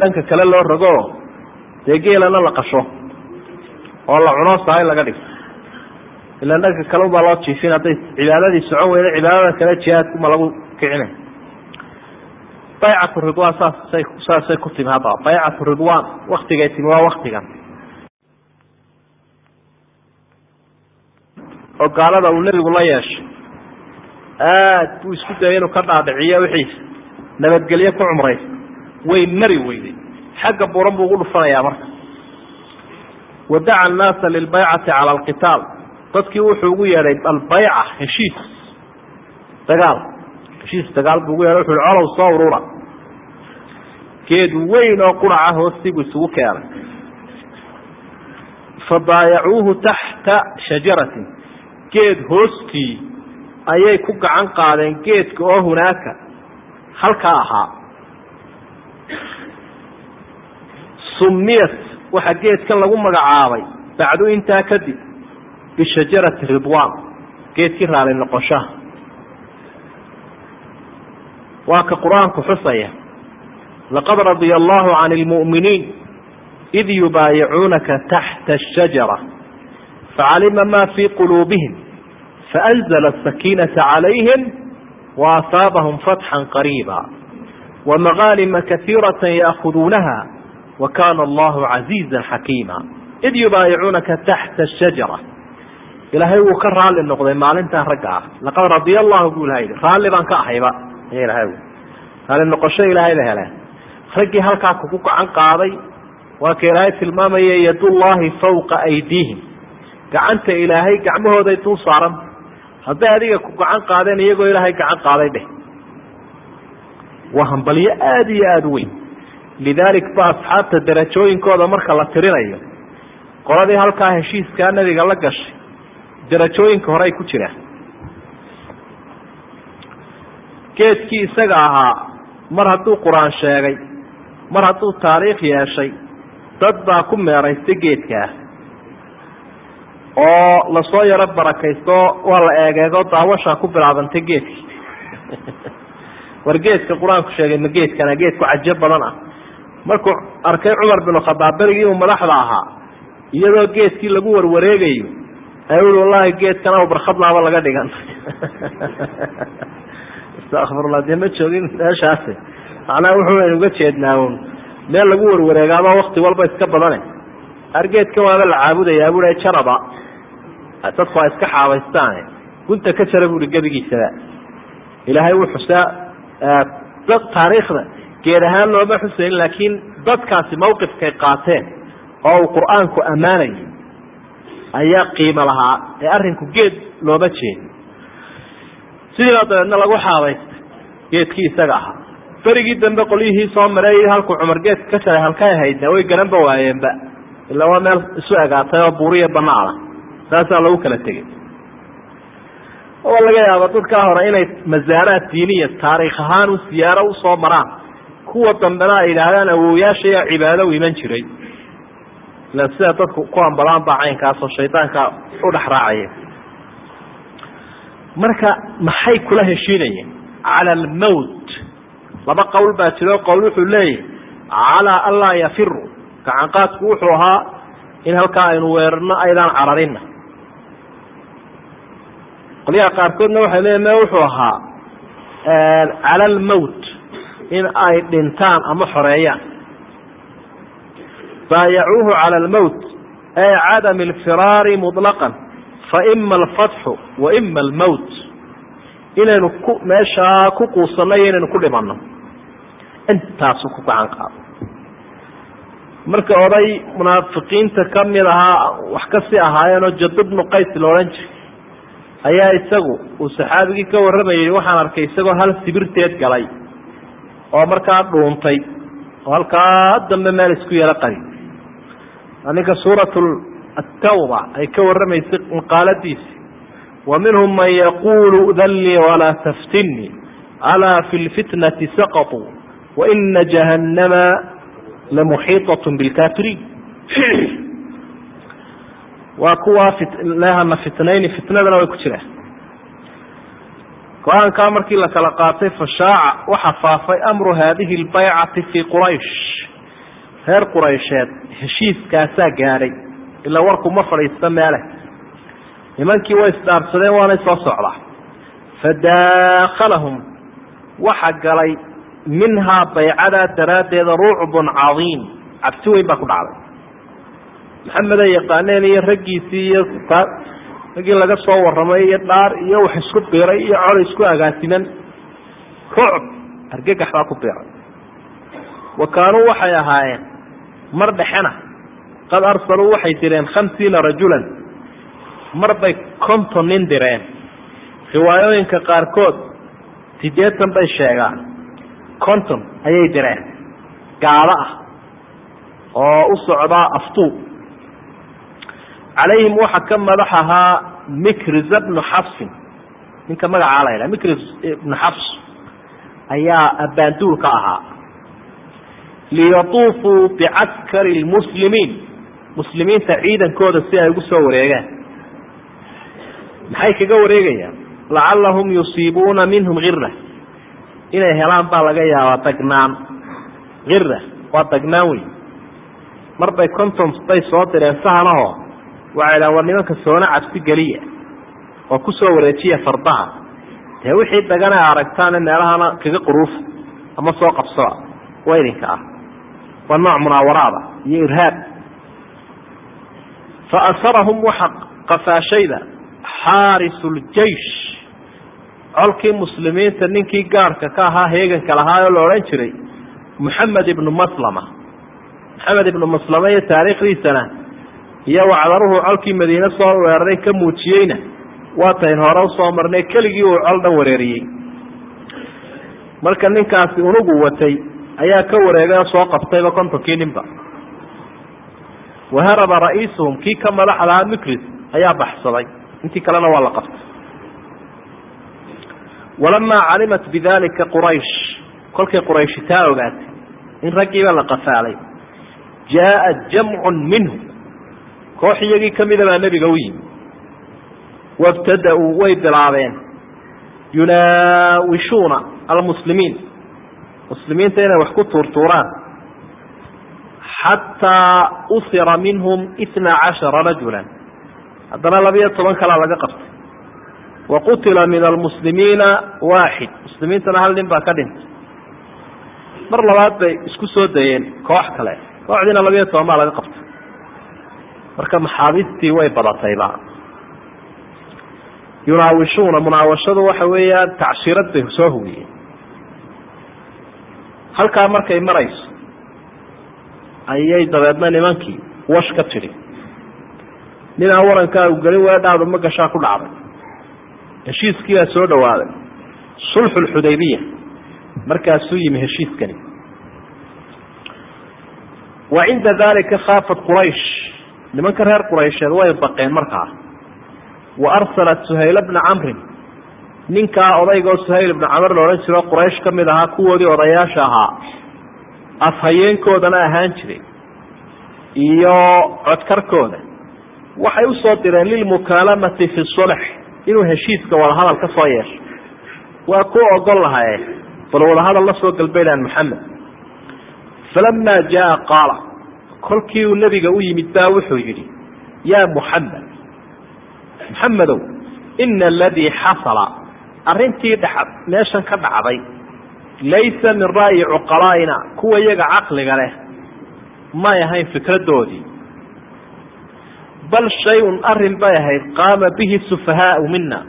dhanka kale loo rogo dee geelana la qasho oo la cuno sahay laga dhigo ilan dhanka kale ubaa loo jiifin hadday cibaadadii socon weyda cibaadada kale jihaadkuma lagu kicina baycatu ridwan saasay saasay ku timi haddaba baycatu ridwan waktigay timi waa waktigan oo uu nebigu la yeeshay aad buu isku dayay inuu ka dhaadhiciyo wixiisa nabadgelyo ku cumraysa way mari weyday xagga buuran buu ugu dhufanayaa marka. Wadaca annaasa lilbaycati cala alqitaal. Dadkii wuxuu ugu yeedhay albayca heshiis. Dagaal. Heshiis dagaal buu ugu yeedhay. Wuxu uhi colow soo urura geed weyn oo quraca hoostiibuu isugu keenay. Fabaayacuuhu taxta shajaratin. Geed hoostii ayay ku gacan qaadeen geedka oo hunaaka. Halkaa ahaa. Sumiyat waxaa geedkan lagu magacaabay bacdu intaa kadib bishajarati ridwan geedkii raali noqoshaha waa ka qur'aanku xusaya laqad radia allahu can lmu'miniin id yubaayicuunaka taxta ashajara facalima ma fii quluubihim faanzla asakiinata calayhim waasaabahum fatxan qariiba wamaghanima kaiirata yaakuduunaha wakana allahu casiiza xakiima id yubaayicuunaka taxta ashajara ilaahay wuu ka raalli noqday maalintaa ragga ah laqad radia allahu buu ilahay yidhi raalli baan ka ahayba ilahay raalli noqosho ilaahay ba heleen raggii halkaa kugu gacan qaaday. Waa ka ilaahay tilmaamaya yadullahi fawqa aydiihim. Gacanta ilaahay gacmahooday dul saaran. Hadday adiga ku gacan qaadeen iyagoo ilaahay gacan qaaday dheh. Waa hambalyo aada iyo aada weyn. Lidaalik ba asxaabta darajooyinkooda marka la tirinayo qoladii halkaa heshiiskaa nebiga la gashay darajooyinka hore ay ku jiraan geedkii isaga ahaa mar hadduu qur'aan sheegay mar hadduu taariikh yeeshay dad baa ku meeraystay geedkaa oo la soo yaro barakaysto waa la eegeego daawashaa ku bilaabantay geedkii war geedka qur'aanku sheegay ma geedkana geedku cajo badan ah. Markuu arkay cumar bin khadaab berigii uu madaxda ahaa iyadoo geedkii lagu warwareegayo ayuu i wallahi geedkan aw barkhadlaaba laga dhigan. Istakfirullah dee ma joogin meeshaasi macnaha wuxuuaynu uga jeednaa un meel lagu warwareegaaba wakti walba iska badane. Argeedkan waaba la caabudayaa bui jaraba. Dadku waa iska xaabaystaane gunta ka jara buui gebigiisaba ilaahay wuu xusaa dad taariikhda geed ahaan looma xusayn laakiin dadkaasi mawqifkay qaateen oo uu qur'aanku ammaanayay ayaa qiimo lahaa ee arrinku geed looma jeedin. Sidiibaa dabeedna lagu xaabaystay geedkii isaga ahaa berigii dambe qolyihii soo mareeyay halkuu cumar geedka ka jaray halkay haydna way garanba waayeenba. Ila waa meel isu egaatay oo buuriya banaana saasaa lagu kala tegey. Oo laga yaaba dadkaa hore inay masaaraad diiniya taariikh ahaan u siyaaro u soo maraan. Kuwa dambena ay yidhaahdaan awowyaashayaa cibaado u iman jiray. Ila sida dadku ku ambalaan baa caynkaasoo shaydaanka u dhex raacaya marka maxay kula heshiinayeen? Cala almowt laba qowl baa jiro qowl wuxuu leeyahy calaa an laa yafiru gacanqaadku wuxuu ahaa in halkaa aynu weerarno aydaan cararina qolyaha qaarkoodna waxay leeyihiin me wuxuu ahaa cala almowt in ay dhintaan ama xoreeyaan. Baayacuuhu cala almowt ay cadami alfiraari muطlaqan faima alfatxu wa ima almowt inaynu ku meeshaa ku quusanno iyo inaynu ku dhimanno intaasu ku gacan qaado. Marka oday munaafiqiinta ka mid ahaa wax ka sii ahaayeenoo jadub bnu qays la odhan jiray ayaa isagu uu saxaabigii ka warramayay waxaan arkay isagoo hal sibirteed galay oo markaa dhuuntay oo halkaa dambe meel isku yaro qari ninka suurat atawba ay ka warramaysay maqaaladiisi wa minhum man yaqulu dallii walaa taftinii alaa fi lfitnati saqatuu waina jahannama lamuxiiطaة bilkafiriin waa kuwaa lehana fitnayni fitnadana way ku jiraan go-aankaa markii la kala qaatay fashaaca waxa faafay amru haadihi اlbaycati fii quraysh reer quraysheed heshiiskaasaa gaadhay ilaa warku ma fadhiista meele nimankii way isdhaarsadeen waanay soo socdaa fadaakalahum waxa galay minhaa baycadaa daraaddeeda rucbun cadiim. Cabsi weyn baa ku dhacday. Maxameday yaqaaneen iyo raggiisii iyo raggii laga soo warramay iyo dhaar iyo wax isku biiray iyo col isku agaasiman rucb argagax baa ku biiray. Wa kaanuu waxay ahaayeen mar dhexena. Qad arsaluu waxay direen khamsiina rajulan. Mar bay konton nin direen. Riwaayooyinka qaarkood sideetan bay sheegaan conton ayay direen. Gaado ah oo u socdaa aftuu calayhim waxaa ka madax ahaa mikriza bnu xafsin ninka magacaa la ydhaha mikris ibnu xafs ayaa abaanduulka ahaa. Liyatuufuu bicaskari lmuslimiin muslimiinta ciidankooda si ay ugu soo wareegaan. Maxay kaga wareegayaan? Lacalahum yusiibuuna minhum hira inay helaan baa laga yaabaa dagnaan hira waa dagnaan wey mar bay conton bay soo direen sahanahoo. Waxay dhahan war nimanka soona cabsi geliya oo ku soo wareejiya fardaha. Dee wixii dagan ay aragtaane meelahana kaga quruufa ama soo qabsoa waa idinka ah. Waa nooc munaawaraada iyo irhaab fa asarahum waxa qafaashayda xaarisu ljeish colkii muslimiinta ninkii gaarhka ka ahaa heeganka lahaa oo la odhan jiray moxamed ibnu maslama. Moxamed ibnu maslama iyo taariikhdiisana iyo wacdaruhu colkii madiine soo weeraray ka muujiyeyna waatayn hore u soo marnay keligii uu col dhan wareeriyey. Marka ninkaasi unugu watay ayaa ka wareegay oo soo qabtayba kontonkii ninba. Waharaba ra'iisuhum kii ka madaxdahaa micris ayaa baxsaday. Intii kalena waa la qabtay walamaa calimat bidalika quraysh kolkay qurayshi taa ogaatay in raggiiba la qafaalay jaaa jamcun minhum koox iyagii kamida baa nebiga u yimi wabtada-uu way bilaabeen yunaawishuuna almuslimiin muslimiinta inay wax ku tuurtuuraan xataa usira minhum itna cashara rajulan haddana labiyo toban kalaa laga qabtay wa qutila min almuslimiina waaxid muslimiintana hal nin baa ka dhintay mar labaad bay isku soo dayeen koox kale kooxdiina labiyo toban baa laga qabtay marka maxaabiistii way badatayba yunaawishuuna munaawashadu waxa weeyaan tacshirad bay soo hugiyeen halkaa markay marayso ayay dabeedna nimankii wash ka tidhi nin aan warankaa u gelin weedhaadu ma gashaa ku dhacday heshiiskii baa soo dhawaaday. Sulxu lxudaybiya markaasuu yimi heshiiskani. Wa cinda dalika khaafat quraysh. Nimanka reer quraysheed way baqeen markaa wa arsalat suhayl bna camrin ninkaa odaygoo suhayl ibna camr la odhan jiro quraysh ka mid ahaa kuwoodii odayaasha ahaa. Afhayeenkoodana ahaan jiray. Iyo codkarkooda. Waxay u soo direen lilmukaalamati fi sulx inuu heshiiska wadahadal ka soo yeesho. Waa ku ogol lahaye bal wadahadal la soo galbaylaan maxamed. Falamaa jaa qaala. Kolkii uu nebiga u yimid baa wuxuu yidhi yaa muxamed muxamedow ina aladii xasala. Arrintii dha meeshan ka dhacday. Laysa min ra'yi cuqalaa'ina kuwa iyaga caqliga leh. May ahayn fikradoodii bal shay-un arrin bay ahayd qaama bihi sufahaau mina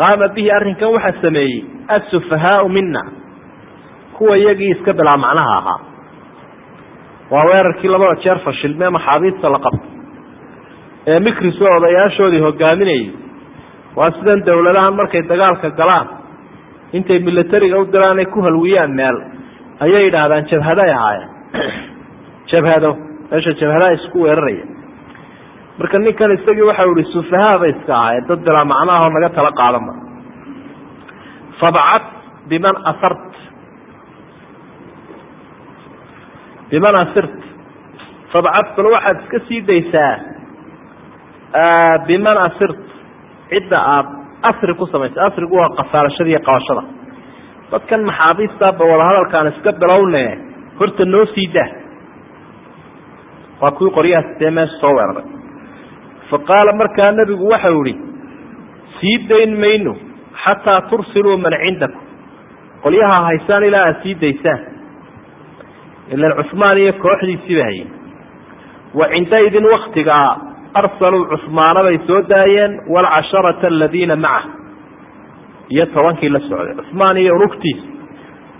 qaama bihi arrinkan waxaa sameeyey asufahaau mina kuwa iyagii iska bilaa macnaha ahaa waa weerarkii labada jeer fashilmee maxaabiista la qabto ee mikriso odayaashoodii hogaaminayay waa sidan dowladahan markay dagaalka galaan intay milatariga u diraan ay ku halwiyaan meel ayay yidhaahdaan jabhaday ahaayeen jabhado meesha jabhadaha isku weeraraya marka ninkan isagii waxau ihi sufahaa bay iska ahaayeen. Dad bilaa macnaahoo naga tala qaadanba fabcad biman asart. Biman asirt. Fabcad bal waxaad iska sii daysaa biman asirt. Cidda aada asri ku samaysa asrigu waa qasaarashada iyo qabashada. Dadkan maxaabiistaaba wadahadalkaan iska bilowne horta noo sii daa. Waa kuwii qoryahaas dee meesha soo weeraray fa markaa nebigu waxau ihi sii dayn mayno xataa tursiluu man cindakum. Qolyaha haysaan ilaa aad sii daysaan. Ilan cusmaan iyo kooxdiisiiba hayay wa cindaidin waktigaa arsaluu cusmaana bay soo daayeen walcasharata aladiina maca iyo tobankii la socday. Cusmaan iyo unugtiis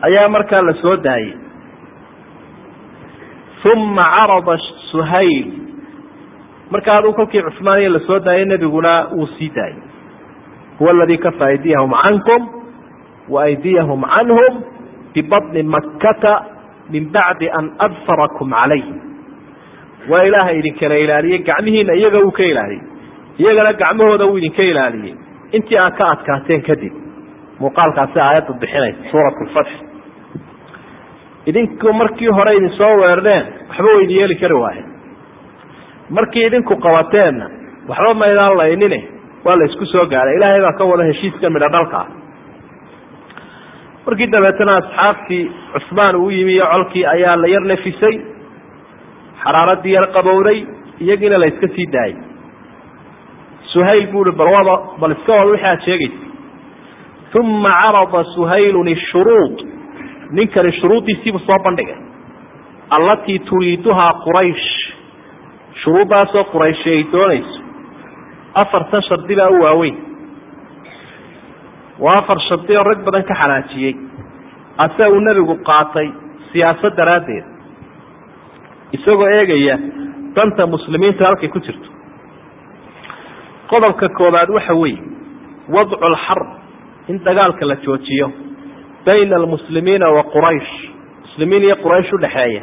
ayaa markaa la soo daayey. Uma carada suhayl markaa aduu kolkii cusmaan iyo la soo daayay nebiguna wuu sii daayey. Huwa aladii kafa aydiyahum cankum wa aydiyahum canhum bibadni makkata min bacdi an adfarakum calayh waa ilaaha idinkala ilaaliyey gacmihiina iyaga wuu ka ilaaliyey iyagana gacmahooda wuu idinka ilaaliyey intii aad ka adkaateen kadib muuqaalkaasi aayadda bixinaysa suurat lfatx idinku markii hore idin soo weerareen waxba wa idin yeeli kari waaye markii idinku qabateenna waxba maydaan laynine waa la isku soo gaaray. Ilaahay baa ka wada heshiiska midho dhalka. Markii dabeetana asxaabtii cusmaan uu yimi iyo colkii ayaa la yar nafisay xaraaradii yar qabowday iyagiina la iska sii daayay. Suhayl buu i bal wada bal iska wada wixii aad sheegaysa uma carada suhaylun ishuruud ninkani shuruuddiisiibuu soo bandhigay. Allatii turiiduhaa quraysh shuruuddaasoo qurayshi ay doonayso. Afartan shardi baa u waaweyn. Waa afar shardi oo rag badan ka xanaajiyey. Ase uu nebigu qaatay siyaasad daraaddeed. Isagoo eegaya danta muslimiinta halkay ku jirto. Qodobka koobaad waxa weeye wadcu lxarb in dagaalka la joojiyo bayna almuslimiina wa quraysh. Muslimiin iyo quraysh udhexeeya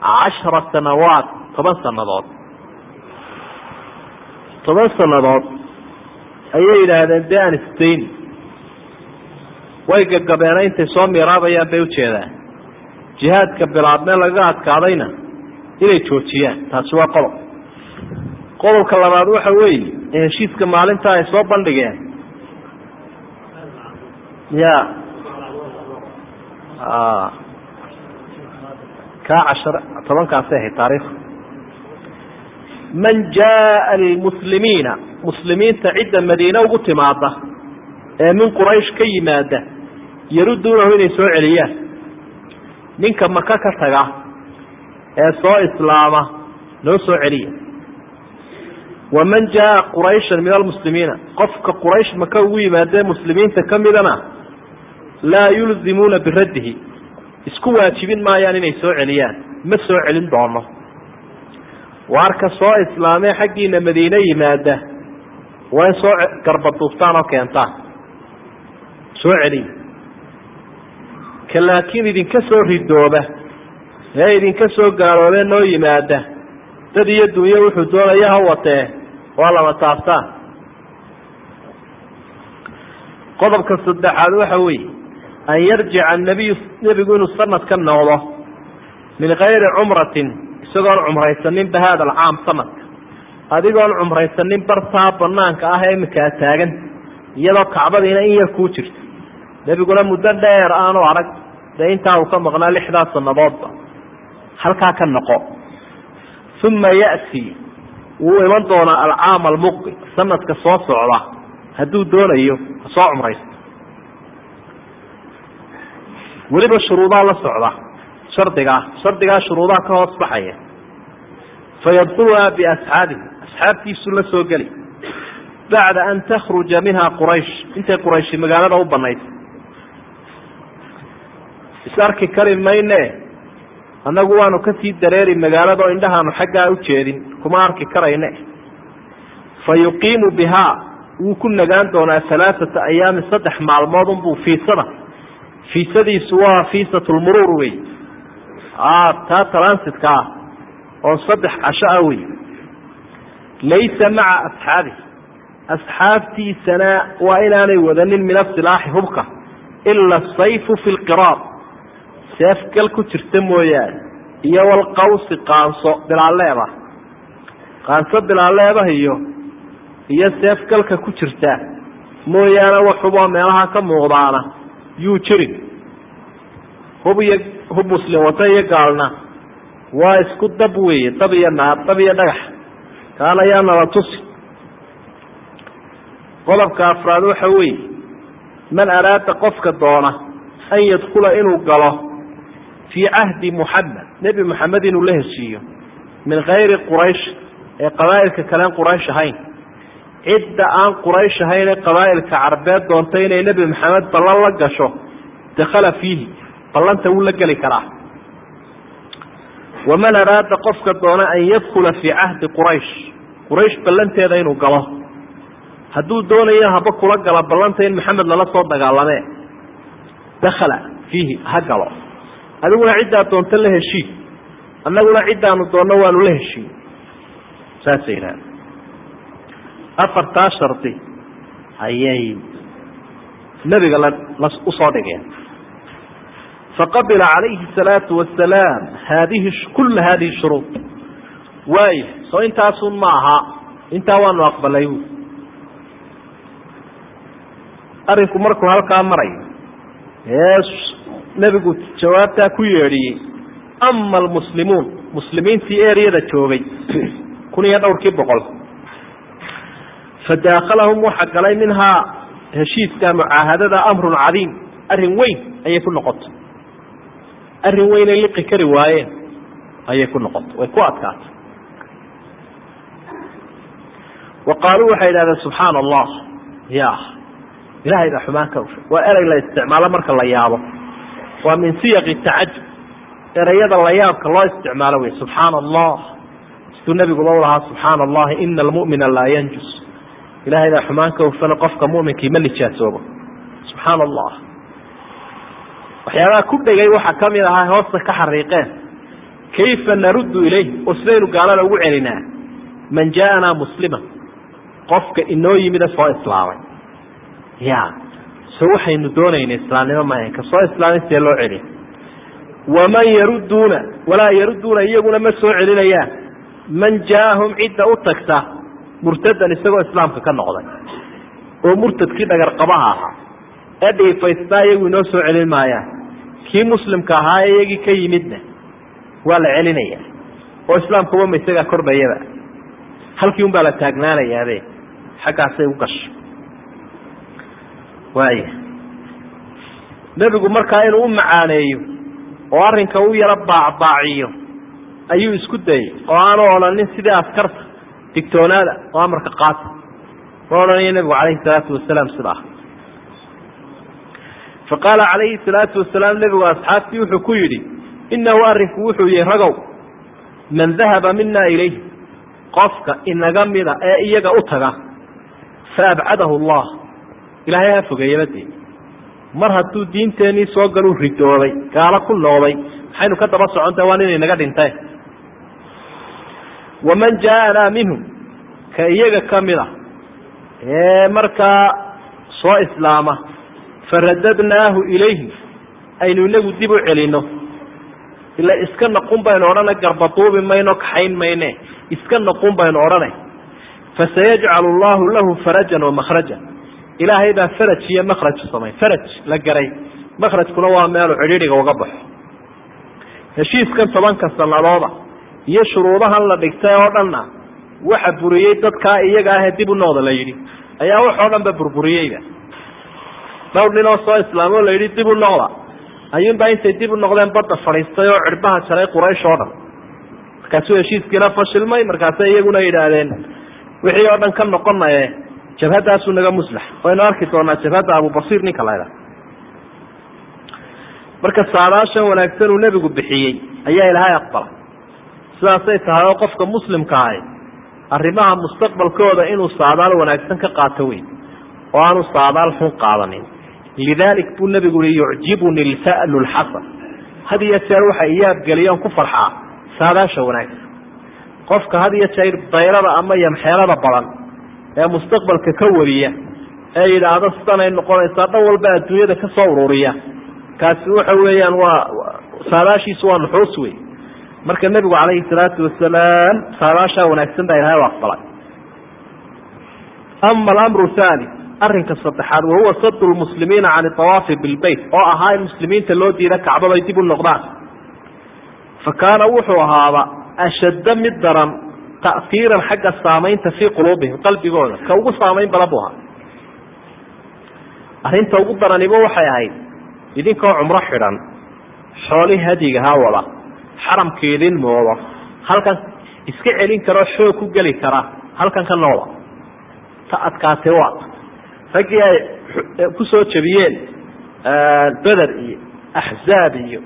cashara sanawaat toban sanadood toban sanadood ayay yidhaahdeen dee aan isdayn way gagabeena intay soo miiraabayaan bay ujeedaan jihaadka bilaabmee laga adkaadayna inay joojiyaan taasi waa qodob qodobka labaad waxa weeye ee heshiiska maalinta ay soo bandhigeen. Ya kaa cashar tobankaasay ahayd taariikhu man jaaa lmuslimiina muslimiinta cidda madiine ugu timaada ee min quraysh ka yimaada yaruduunahu inay soo celiyaan. Ninka maka ka taga ee soo islaama noo soo celiya waman jaaa qurayshan min almuslimiina qofka quraysh maka ugu yimaadee muslimiinta ka midana laa yulzimuuna biraddihi isku waajibin maayaan inay soo celiyaan ma soo celin doono waarka soo islaamee xaggiina madiine yimaada? Waa in soo garbaduuftaan oo keentaan soo celiya ka laakiin idinka soo ridooba ee idinka soo gaaloobee noo yimaada. Dad iyo dunyo wuxuu doonaya ha watee waa lama taabtaan qodobka saddexaad waxa weeye an yarjica anabiyu nebigu inuu sanad ka noqdo min kayri cumratin isagoon cumraysanin ba hada alcaam sanadka adigoon cumraysanin bartaa banaanka ah ee iminka a taagan iyadoo kacbadiina in yar kuu jirto. Nebiguna muddo dheer aanu arag dee intaa uu ka maqnaa lixdaa sanadoodba halkaa ka noqo. Uma ya'ti wuu iman doonaa alcaam almuqbil. Sanadka soo socda hadduu doonayo soo cumraysto. Weliba shuruudaa la socda shardigaa shardigaa shuruudaha ka hoos baxaya. Fayadkuluhaa biasxaabihi asxaabtiisuu la soo geli. Bacda an takhruja minha quraysh intay qurayshi magaalada u banaysa is arki kari mayne annagu waanu ka sii dareeri magaalado indhahaanu xaggaa u jeedin kuma arki karayne. Fa yuqiimu bihaa wuu ku nagaan doonaa alaaata ayaamin saddex maalmood unbuu fiisada fiisadiisu waa fiisatulmuruur wey taa transitka ah oo saddex casho ah wey laysa maca asxaabi. Asxaabtiisana waa inaanay wadanin min asilaaxi hubka ila asayfu fi lqiraad seefgal ku jirta mooyaane iyo walqawsi qaanso bilaaleeba qaanso bilaaleeba iyo iyo seefgalka ku jirta mooyaane waxuboo meelaha ka muuqdaana yuu jirin. Hub hub muslim wata iyo gaalna. Waa isku dab weeye dab iyo naar dab iyo dhagax. Kaana yaa nala tusi. Qodobka afraad waxa weeye man araada qofka doona an yadkula inuu galo fii cahdi muxamed nebi moxamed inuu la heshiiyo min kayri quraysh ee qabaa'ilka kaleen quraysh ahayn. Cidda aan quraysh ahayn ee qabaa'ilka carbeed doonta inay nebi maxamed ballan la gasho dakhala fiihi ballanta wuu la geli karaa. Waman araada qofka doona an yadkula fii cahdi quraysh? Quraysh ballanteeda inuu galo. Hadduu doonayo haba kula gala ballanta in maxamed lala soo dagaalame. Dakhala fiihi ha galo. Adiguna ciddaa doonta la heshii. Annaguna ciddaanu doonno waanu la heshiin saasay yidhaha afartaa shardi ayay nebiga la u soo dhigeen faqabila calayhi salaatu wasalaam haadihi kula hadihi shuruud waaya soo intaasun ma aha intaa waanu aqbalay arrinku markuu halkaa marayo ee nebigu jawaabtaa ku yeedhiyey ama almuslimuun muslimiintii eryada joogay kun iyo dhowrkii boqol fadaakalahum waxaa galay minhaa heshiiska mucaahadada amrun cadiim arrin weyn ayay ku noqotay arrin weynay liqi kari waayeen ayay ku noqotay way ku adkaatay. Wa qaaluu waxay idhahdeen subxaana allah ya ilahay baa xumaan ka ushay waa erey la isticmaalo marka la yaabo. Waa min siyaqi tacajub. Ereyada la yaabka loo isticmaalo wey subxaana allah siduu nabiguba ulahaa subxaana allahi ina almu'mina laa yanjus. Ilahay baa xumaan ka qofka muminkii ma nijaasoobo. Subxaana allah waxyaabaha ku dhegay waxaa ka mid ahaa hoosta ka xariiqeen. Kayfa naruddu ilayh oo sidaynu gaalada ugu celinaa. Man jaaanaa muslima. Qofka inoo yimida soo islaamay. Ya so waxaynu doonayna islaamnimo maaha ka soo islaamay see loo celiya waman yaruduuna walaa yaruduuna iyaguna ma soo celinayaan. Man jaaahum cidda u tagta murtadan isagoo islaamka ka noqday. Oo murtadkii dhagarqabaha ahaa. Ee dhiifaystaa iyagu inoo soo celin maayaan kii muslimka ahaa ee iyagii ka yimidna waa la celinaya oo islaamkuba ma isagaa kordhayaba halkii un baa la taagnaanayaabe xaggaasay u gasho waaya nebigu markaa inuu u macaaneeyo oo arrinka u yaro baacbaaciyo ayuu isku dayey oo aanu odhanin sidii askarta digtoonaada oo amarka qaata. Ma odhanayo nebigu calayhi salaatu wasalaam sidaa fa qaala calayhi salaatu wasalaam nebigu asxaabtii wuxuu ku yidhi innahu arrinku wuxuu yihi ragow man dahaba mina ilayh qofka inaga mida ee iyaga u taga fa abcadahu allah. Ilaahay ha fogeeyaba dee mar hadduu diinteenii soo galuu ridooday gaalo ku noqday maxaynu ka daba soconta waa nin inaga dhintay. Waman jaaanaa minhum ka iyaga ka mid a ee markaa soo islaama faradadnaahu ilayhim aynu inagu dib u celino ila iska naqun baynu odhana garbaduubi mayno kaxayn mayne iska naqun baynu odhanay. Fasayajcalu llahu lahu farajan wamakhrajan ilaahay baa faraj iyo makhraj samay. Faraj la garay. Makhrajkuna waa meelu cidhiidhiga uga baxo. Heshiiskan tobanka sanadooda iyo shuruudahan la dhigtay oo dhanna waxa buriyey dadkaa iyaga ahee dib u noqda la yidhi. Ayaa wax oo dhan ba burburiyeyba dhowr nin oo soo islaamoo la yidhi dib u noqda. Ayuunbaa intay dib u noqdeen badda fadhiistay oo cirbaha jaray quraysh oo dhan. Markaasuu heshiiskiina fashilmay markaasay iyaguna yidhaahdeen wixii oo dhan ka noqonaye jabhaddaasuu naga muslax. Waynu arki doonaa jabhadda abubasiir ninka la marka saadaashan wanaagsan uu nebigu bixiyey ayaa ilaahay aqbalay sidaasay tahay oo qofka muslimka ahi arrimaha mustaqbalkooda inuu saadaal wanaagsan ka qaato weyn oo aanu saadaal xun qaadanin lidalik buu nebigu i yucjibuni lfa'lu lxasan had iyo jeer waxa iyaabgeliyoon ku farxaa saadaasha wanaagsan qofka had iyo jeer dayrada ama yamxeelada badan ee mustaqbalka ka wariya ee yidhaahdo sidanay noqonaysaa dhan walba adduunyada ka soo ururiya kaasi waxa weeyaan waa saadaashiisu waa nuxuus wey marka nebigu calayhi salaatu wasalaam saadaashaa wanaagsan baa ilahay u aqbalay ama alamru thaani arrinka saddexaad wahuwa sadu lmuslimiina can itawaafi bilbeyt oo ahaa in muslimiinta loo diida kacbada ay dib u noqdaan. Fa kaana wuxuu ahaaba ashadda mid daran ta'hiiran xagga saamaynta fii quluubihim qalbigooda ka ugu saamayn badan buu ahaa. Arrinta ugu daraniba waxay ahayd idinkoo cumro xidhan xooli hadigahaa wada xaramkii idin moodo halkan iska celin karoo xoog ku geli kara halkan ka nooda ta adkaatee waa raggii ay ku soo jabiyeen beder iyo axzaab iyo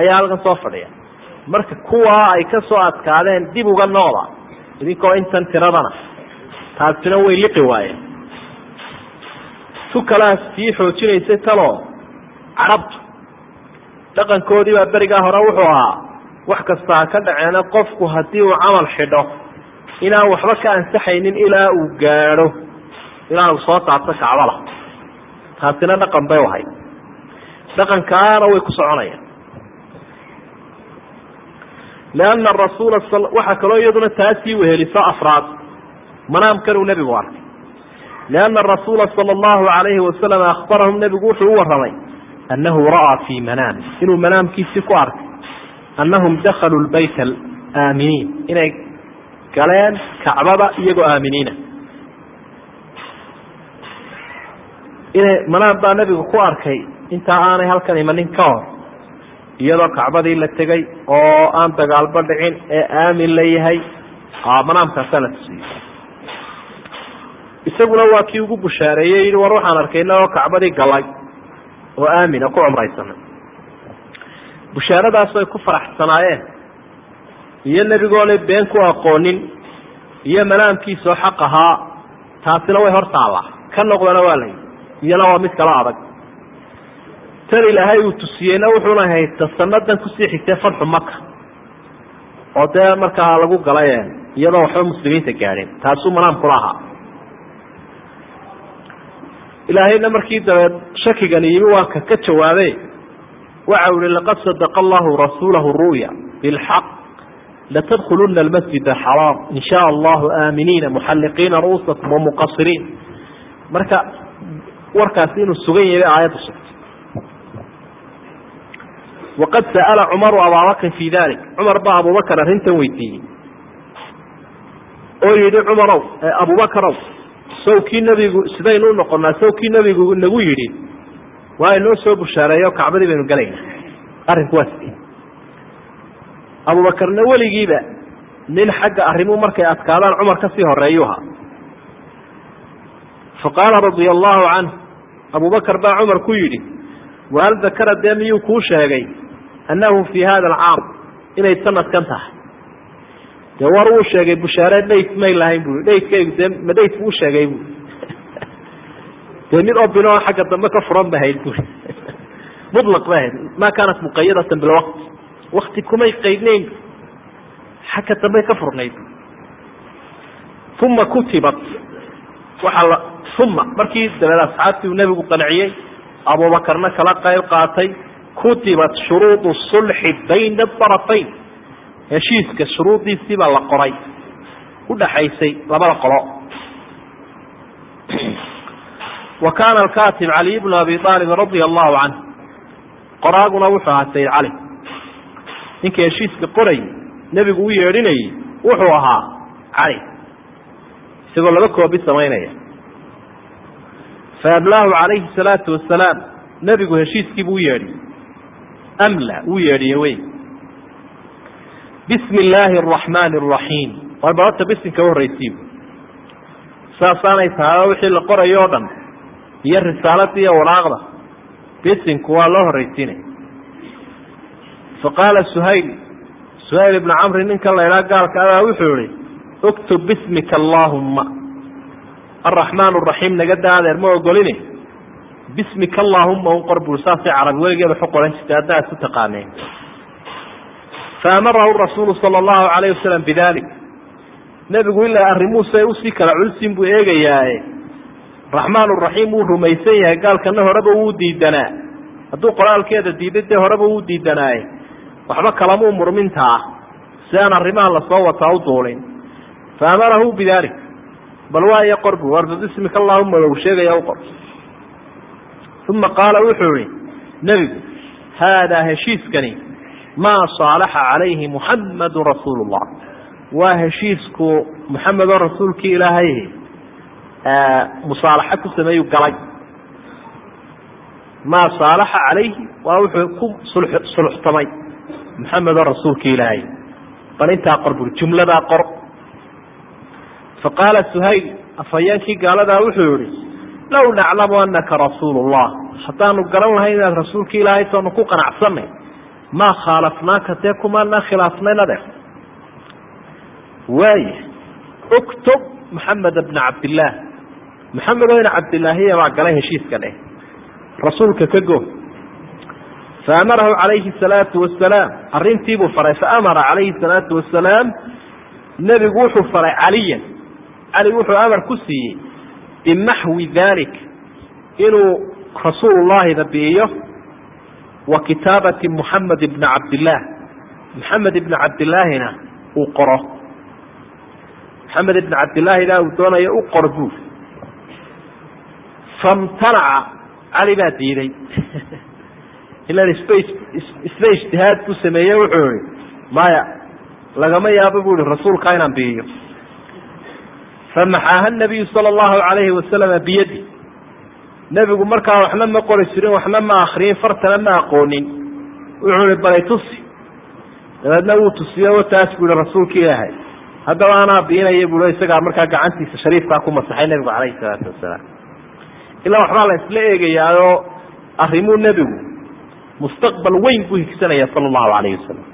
ayaa halkan soo fadhiya. Marka kuwaa ay ka soo adkaadeen dib uga nooda idinkoo intan tiradana taasina way liqi waayeen. Tu kalaas sii xoojinaysay taloo carabtu. Dhaqankoodii baa berigaa hore wuxuu ahaa wax kasta ha ka dhaceena qofku haddii uu camal xidho inaan waxba ka ansaxaynin ilaa uu gaadho ilaa uu soo taabto kacbada taasina dhaqan bay ahayd. Dhaqankaana way ku soconayaan. Lianna rasuula waxaa kaloo iyaduna taasii weheliso afraad. Manaamkan uu nebigu arkay. Lianna rasuula sala allahu alayhi wasalam akhbarahum nebigu wuxuu u warramay annahu ra'aa fii manaam. Inuu manaamkiisii ku arkay. Annahum dakhaluu lbayta aaminiin. Inay galeen kacbada iyagoo aaminiina inay manaam baa nebigu ku arkay. Intaa aanay halkan imanin ka hor. Iyadoo kacbadii la tegay oo aan dagaalba dhicin ee aamin la yahay manaamkaasaa la tusiyey isaguna waa kii ugu bushaareeyey yihi war waxaan arkay inagoo kacbadii galay oo aamina ku cumraysanay. Bushaaradaas way ku faraxsanaayeen. Iyo nebigoonay been ku aqoonin iyo manaamkiisoo xaq ahaa taasina way hor taallaa ka noqdana waa la yidhi iyana waa mid kala adag. Tan ilaahay uu tusiyeyna wuxuuna haysta sanadan ku sii xigtay fatxu maka oo dee markaa lagu galay iyadoo waxba muslimiinta gaadhin taasuu manaamkula ahaa ilaahayna markii dabeed shakigani yimi waa ka jawaabe waxa u ihi laqad sadaqa allahu rasuulahu ru'ya bilxaq latadkhuluna almasjid axaraam in shaa allahu aaminiina muxalliqiina ru'usakum wamuqasiriin marka warkaasi inuu sugan yahay aayadda sugtay waqad sa'ala cumaru abaabakrin fi dalik cumar baa abubakar arrintan weydiiyey. Oo yihi cumarow abubakarow sawkii nebigu sidaynu u noqonaa sawkii nebigu nagu yidhi waa inoo soo bushaareeyo kacbadii baynu gelayna arrinku waa sidee abubakarna weligiiba nin xagga arrimuhu markay adkaadaan cumar ka sii horeeyuha fa qaala radia allahu canhu abubakar baa cumar ku yidhi wahal dakara dee miyuu kuu sheegay annahu fii hada alcaam inay sanadkan tahay. Dee war wuu sheegay bushaare dhayt may lahayn bui dhaytkaygu dee ma dhayt buu sheegay bui dee mid obinoo xagga dambe ka furan ba ahayd bui mulaq ba ahayd ma kaanat muqayadatan bilwaqti wakti kumay qaydnayn. Xagga dambe ka furnayd uma kutibat. Waxaa la uma markii dabeed asxaabtii nebigu qanciyey abubakarna kala qayb qaatay kutibat shuruudu sulxi bayna darafayn. Heshiiska shuruudiisii baa la qoray udhaxaysay labada qolo. Wa kaana alkatib caliy bnu abi aalibin radia allahu canhu qoraaguna wuxuu ahaa sayid cali ninka heshiiska qorayay nebigu u yeedhinayay wuxuu ahaa cali isagoo laba koobi samaynaya faamlaahu calayhi salaatu wasalaam nebigu heshiiskii buu u yeedhiyey amla wuu yeedhiye wey. Bismi illaahi araxmaani araxiim war balata bisinka u horraysiibu saasaanay tahay wixii la qorayo o dhan iyo risaalada iyo walaaqda bisinku waa loo horraysiinaya faqaala suhayl suhayl ibnu camri ninkan la idhaha gaalka adaa wuxuu ihi uktub bismika allaahumma araxmaan raxiim naga daa adeer ma ogoline bismika allaahumma un qor buu saasay carabi weligeeda xu qoran jirtay haddaa isku taqaaneen faamarahu rasuulu sala allahu calayh wasalam bidalik nebigu ilaa arrimuusay u sii kala culsin buu eegayaaye raxmaan raxiim wuu rumaysan yahay gaalkana horeba wuu diidanaa hadduu qoraalkeeda diiday dee horeba wuu diidanaaye waxba kalamuu murmintaa si aan arrimaha la soo wataa u duulin fa amarahu bidalik bal waa iyo qor bu warba bismika allahuma u sheegaya u qor uma qaala wuxuu ihi nebigu haadaa heshiiskani maa saalaxa calayhi muxammadu rasuulu llah waa heshiisku muxamedoo rasuulkii ilaahay musaalaxa ku sameeyu galay maa saalaxa calayhi waa wuxuu ku suluxtamay muxamedoo rasuulkii ilaahay bal intaa qor buri jumladaa qor faqaala suhayl afhayeenkii gaaladaa wuxuu yihi low naclamu anaka rasuulu llah haddaanu garan lahayn inaad rasuulkii ilaahay soonu ku qanacsanay maa khaalafnaaka dee kumaanaa khilaafnayn adeer waaya uktub maxamed bna cabdillaah maxamed ina cabdilaahiya baa galay heshiiska dheh rasuulka ka go faamarahu calayhi salaatu wasalaam arrintiibuu faray faamara calayhi salaatu wasalaam nebigu wuxuu faray caliyan cali wuxuu amar ku siiyey bimaxwi dalik inuu rasuulullahi dabiiyo wa kitaabati muxamed ibni cabdillaah maxamed ibni cabdilaahina uu qoro. Maxamed ibni cabdilaahina uu doonayo u qor buu. Famtanaca cali baa diiday. Ilan isba ijtihaad buu sameeye wuxuu ihi maya lagama yaabo bu ihi rasuulkaa inaan biiyo famaxaaha nabiyu sala allahu alayhi wasalama biyadi. Nebigu markaa waxna ma qori jirin waxna ma akriyin fartana ma aqoonin. Wuxuu ihi balay tusi. Dabeedna wuu tusiyo taas bu ihi rasuulki ilaahay. Haddaba anaa biinaya bu isagaa markaa gacantiisa shariifkaa ku masaxay nebigu calayhi salaatu wasalaam. Ilaa waxbaa la isla eegayaayoo arrimuu nebigu mustaqbal weyn buu higsanaya sala allahu alayhi wasalam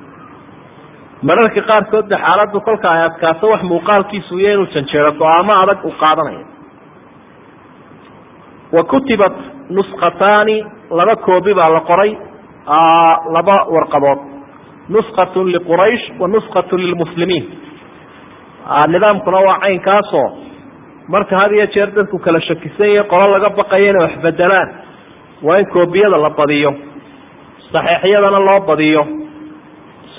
mararka qaarkood de xaaladdu kolka ay adkaato wax muuqaalkiisu iyo inuu janjeero go'aamo adag u qaadanayo wa kutibat nuskataani laba koobi baa la qoray laba warqadood nuskatun liquraysh wa nuskatun lilmuslimiin nidaamkuna waa caynkaasoo marka had iyo jeer dadku kala shakisan yahay qolo laga baqayo inay wax bedelaan waa in koobiyada la badiyo saxeixyadana loo badiyo.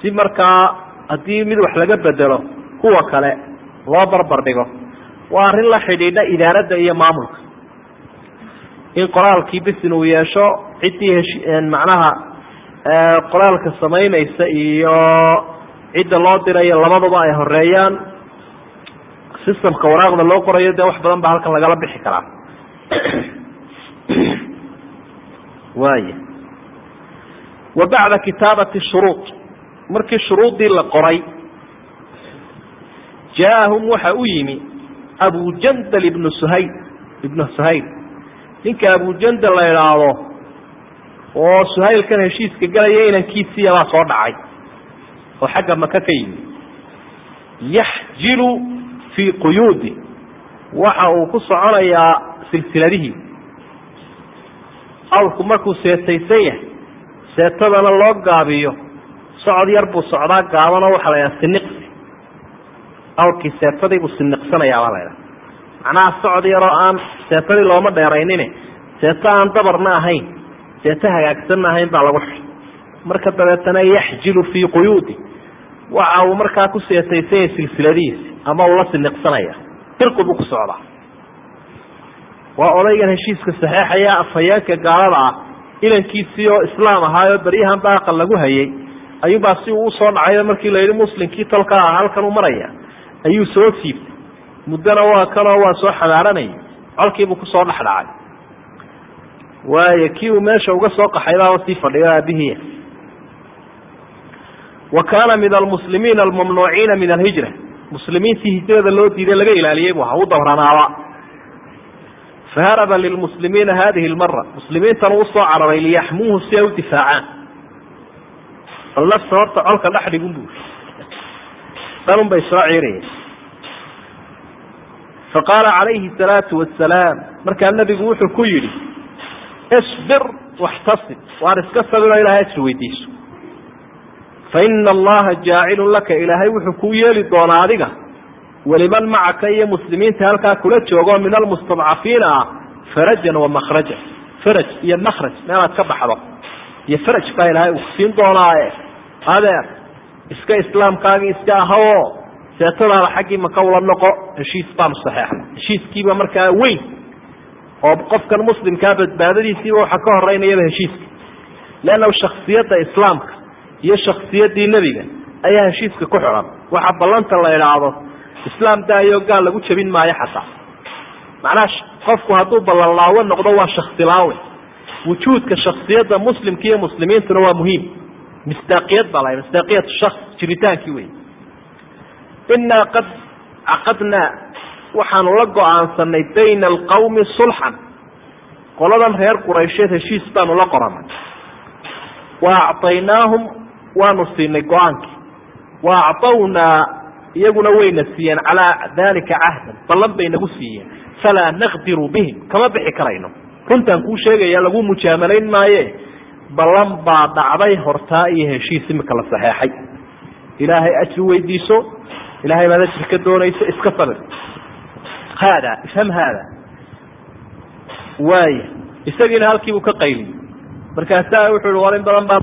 Si markaa haddii mid wax laga bedelo kuwa kale loo barbar dhigo. Waa arrin la xidhiidha idaaradda iyo maamulka. In qoraalkii bisin uu yeesho ciddii hesh macnaha qoraalka samaynaysa iyo cidda loo dirayo labaduba ay horeeyaan systemka waraaqda loo qorayo dee wax badan baa halkan lagala bixi karaa. Waaya wa bacda kitaabati shuruud markii shuruuddii la qoray jaaahum waxa u yimi abujandal ibnu suhayl ibnu suhayl. Ninka abujandal la idhaahdo oo suhaylkan heshiiska galaya inankiisiya baa soo dhacay oo xagga maka ka yimi. Yaxjilu fii quyuudi waxa uu ku soconayaa silsiladihii. Awrku markuu seetaysan yahay seetadana loo gaabiyo socod yar buu socdaa gaabanoo waxaa la ydhaha siniqsi awrkii seetadiibuu siniqsanayaa baa la macnaha socod yaroo aan seetadii looma dheeraynine seeto aan dabarna ahayn seeto hagaagsanna ahayn baa lagu xidhay. Marka dabeetana yaxjilu fii quyuudi waxa uu markaa ku seetaysan yahay silsiladihiisi ama uu la siniqsanaya dirqu buu ku socdaa. Waa odaygan heshiiska saxeexaya afhayeenka gaalada ah ilankiisii oo islaam ahaayoo beryahan baaqan lagu hayay ayuunbaa si uu u soo dhacayo markii la yidhi muslimkii tolka ah halkan u maraya. Ayuu soo siibtay. Muddona waa kanoo waa soo xamaaranayay colkiibuu ku soo dhex dhacay. Waayo kii uu meesha uga soo qaxaybaaba sii fadhiyo aabihiia wa kaana min almuslimiina almamnuuciina min alhijra. Muslimiintii hijrada loo diiday laga ilaaliyey bu ahaa u dabranaaba faharaba lilmuslimiina hadihi lmara muslimiintana u soo cararay liyaxmuuhu si ay u difaacaan bal nafta horta colka dhexdhigun bu dhanun bay soo ciirayeen faqaala calayhi salaatu wasalaam markaa nabigu wuxuu ku yidhi isbir waxtasib waar iska sabiroo ilahay ajri weydiiso. Faina allaha jaacilun laka ilaahay wuxuu kuu yeeli doonaa adiga waliman macaka iyo muslimiinta halkaa kula joogo min almustadcafiina ah farajan wa makhraja. Faraj iyo makhraj meelaad ka baxdo iyo faraj baa ilaahay uu kusiin doonaaye adeer iska islaamkaagii iska ahao seetadaada xaggii maka ula noqo heshiis baanu saxeexnay heshiiskiiba markaa weyn oo qofkan muslimkaa badbaadadiisiiba waxa ka horeynayaba heshiiska leanna shaksiyadda islaamka iyo shaksiyadii nebiga ayaa heshiiska ku xidhan waxa ballanta la idhaahdo islaam daayo gaal lagu jabin maayo xataa macnaha qofku hadduu ballanlaawo noqdo waa shaksilaawe wujuudka shaksiyadda muslimka iyo muslimiintuna waa muhiim. Misdaaqiyad baa la misdaaqiyat shaks jiritaankii wey inaa qad caqadnaa waxaanu la go'aansanay bayna alqawmi sulxan qoladan reer quraysheed heshiis baanu la qoranay. Wa acطaynaahum waanu siinay go'aankii wa acطawnaa iyaguna wayna siiyeen calaa dalika cahdan ballan bay nagu siiyeen. Falaa naqdiru bihim kama bixi karayno runtaan kuu sheegaya lagu mujaamalayn maaye ballan baa dhacday hortaa iyo heshiis imika la saxeexay. Ilaahay ajri weydiiso ilahay baad ajri ka doonayso iska sabir haada ifham haada. Waaya isagiina halkiibuu ka qayliyey markaasaa wuxuu i war in badan baa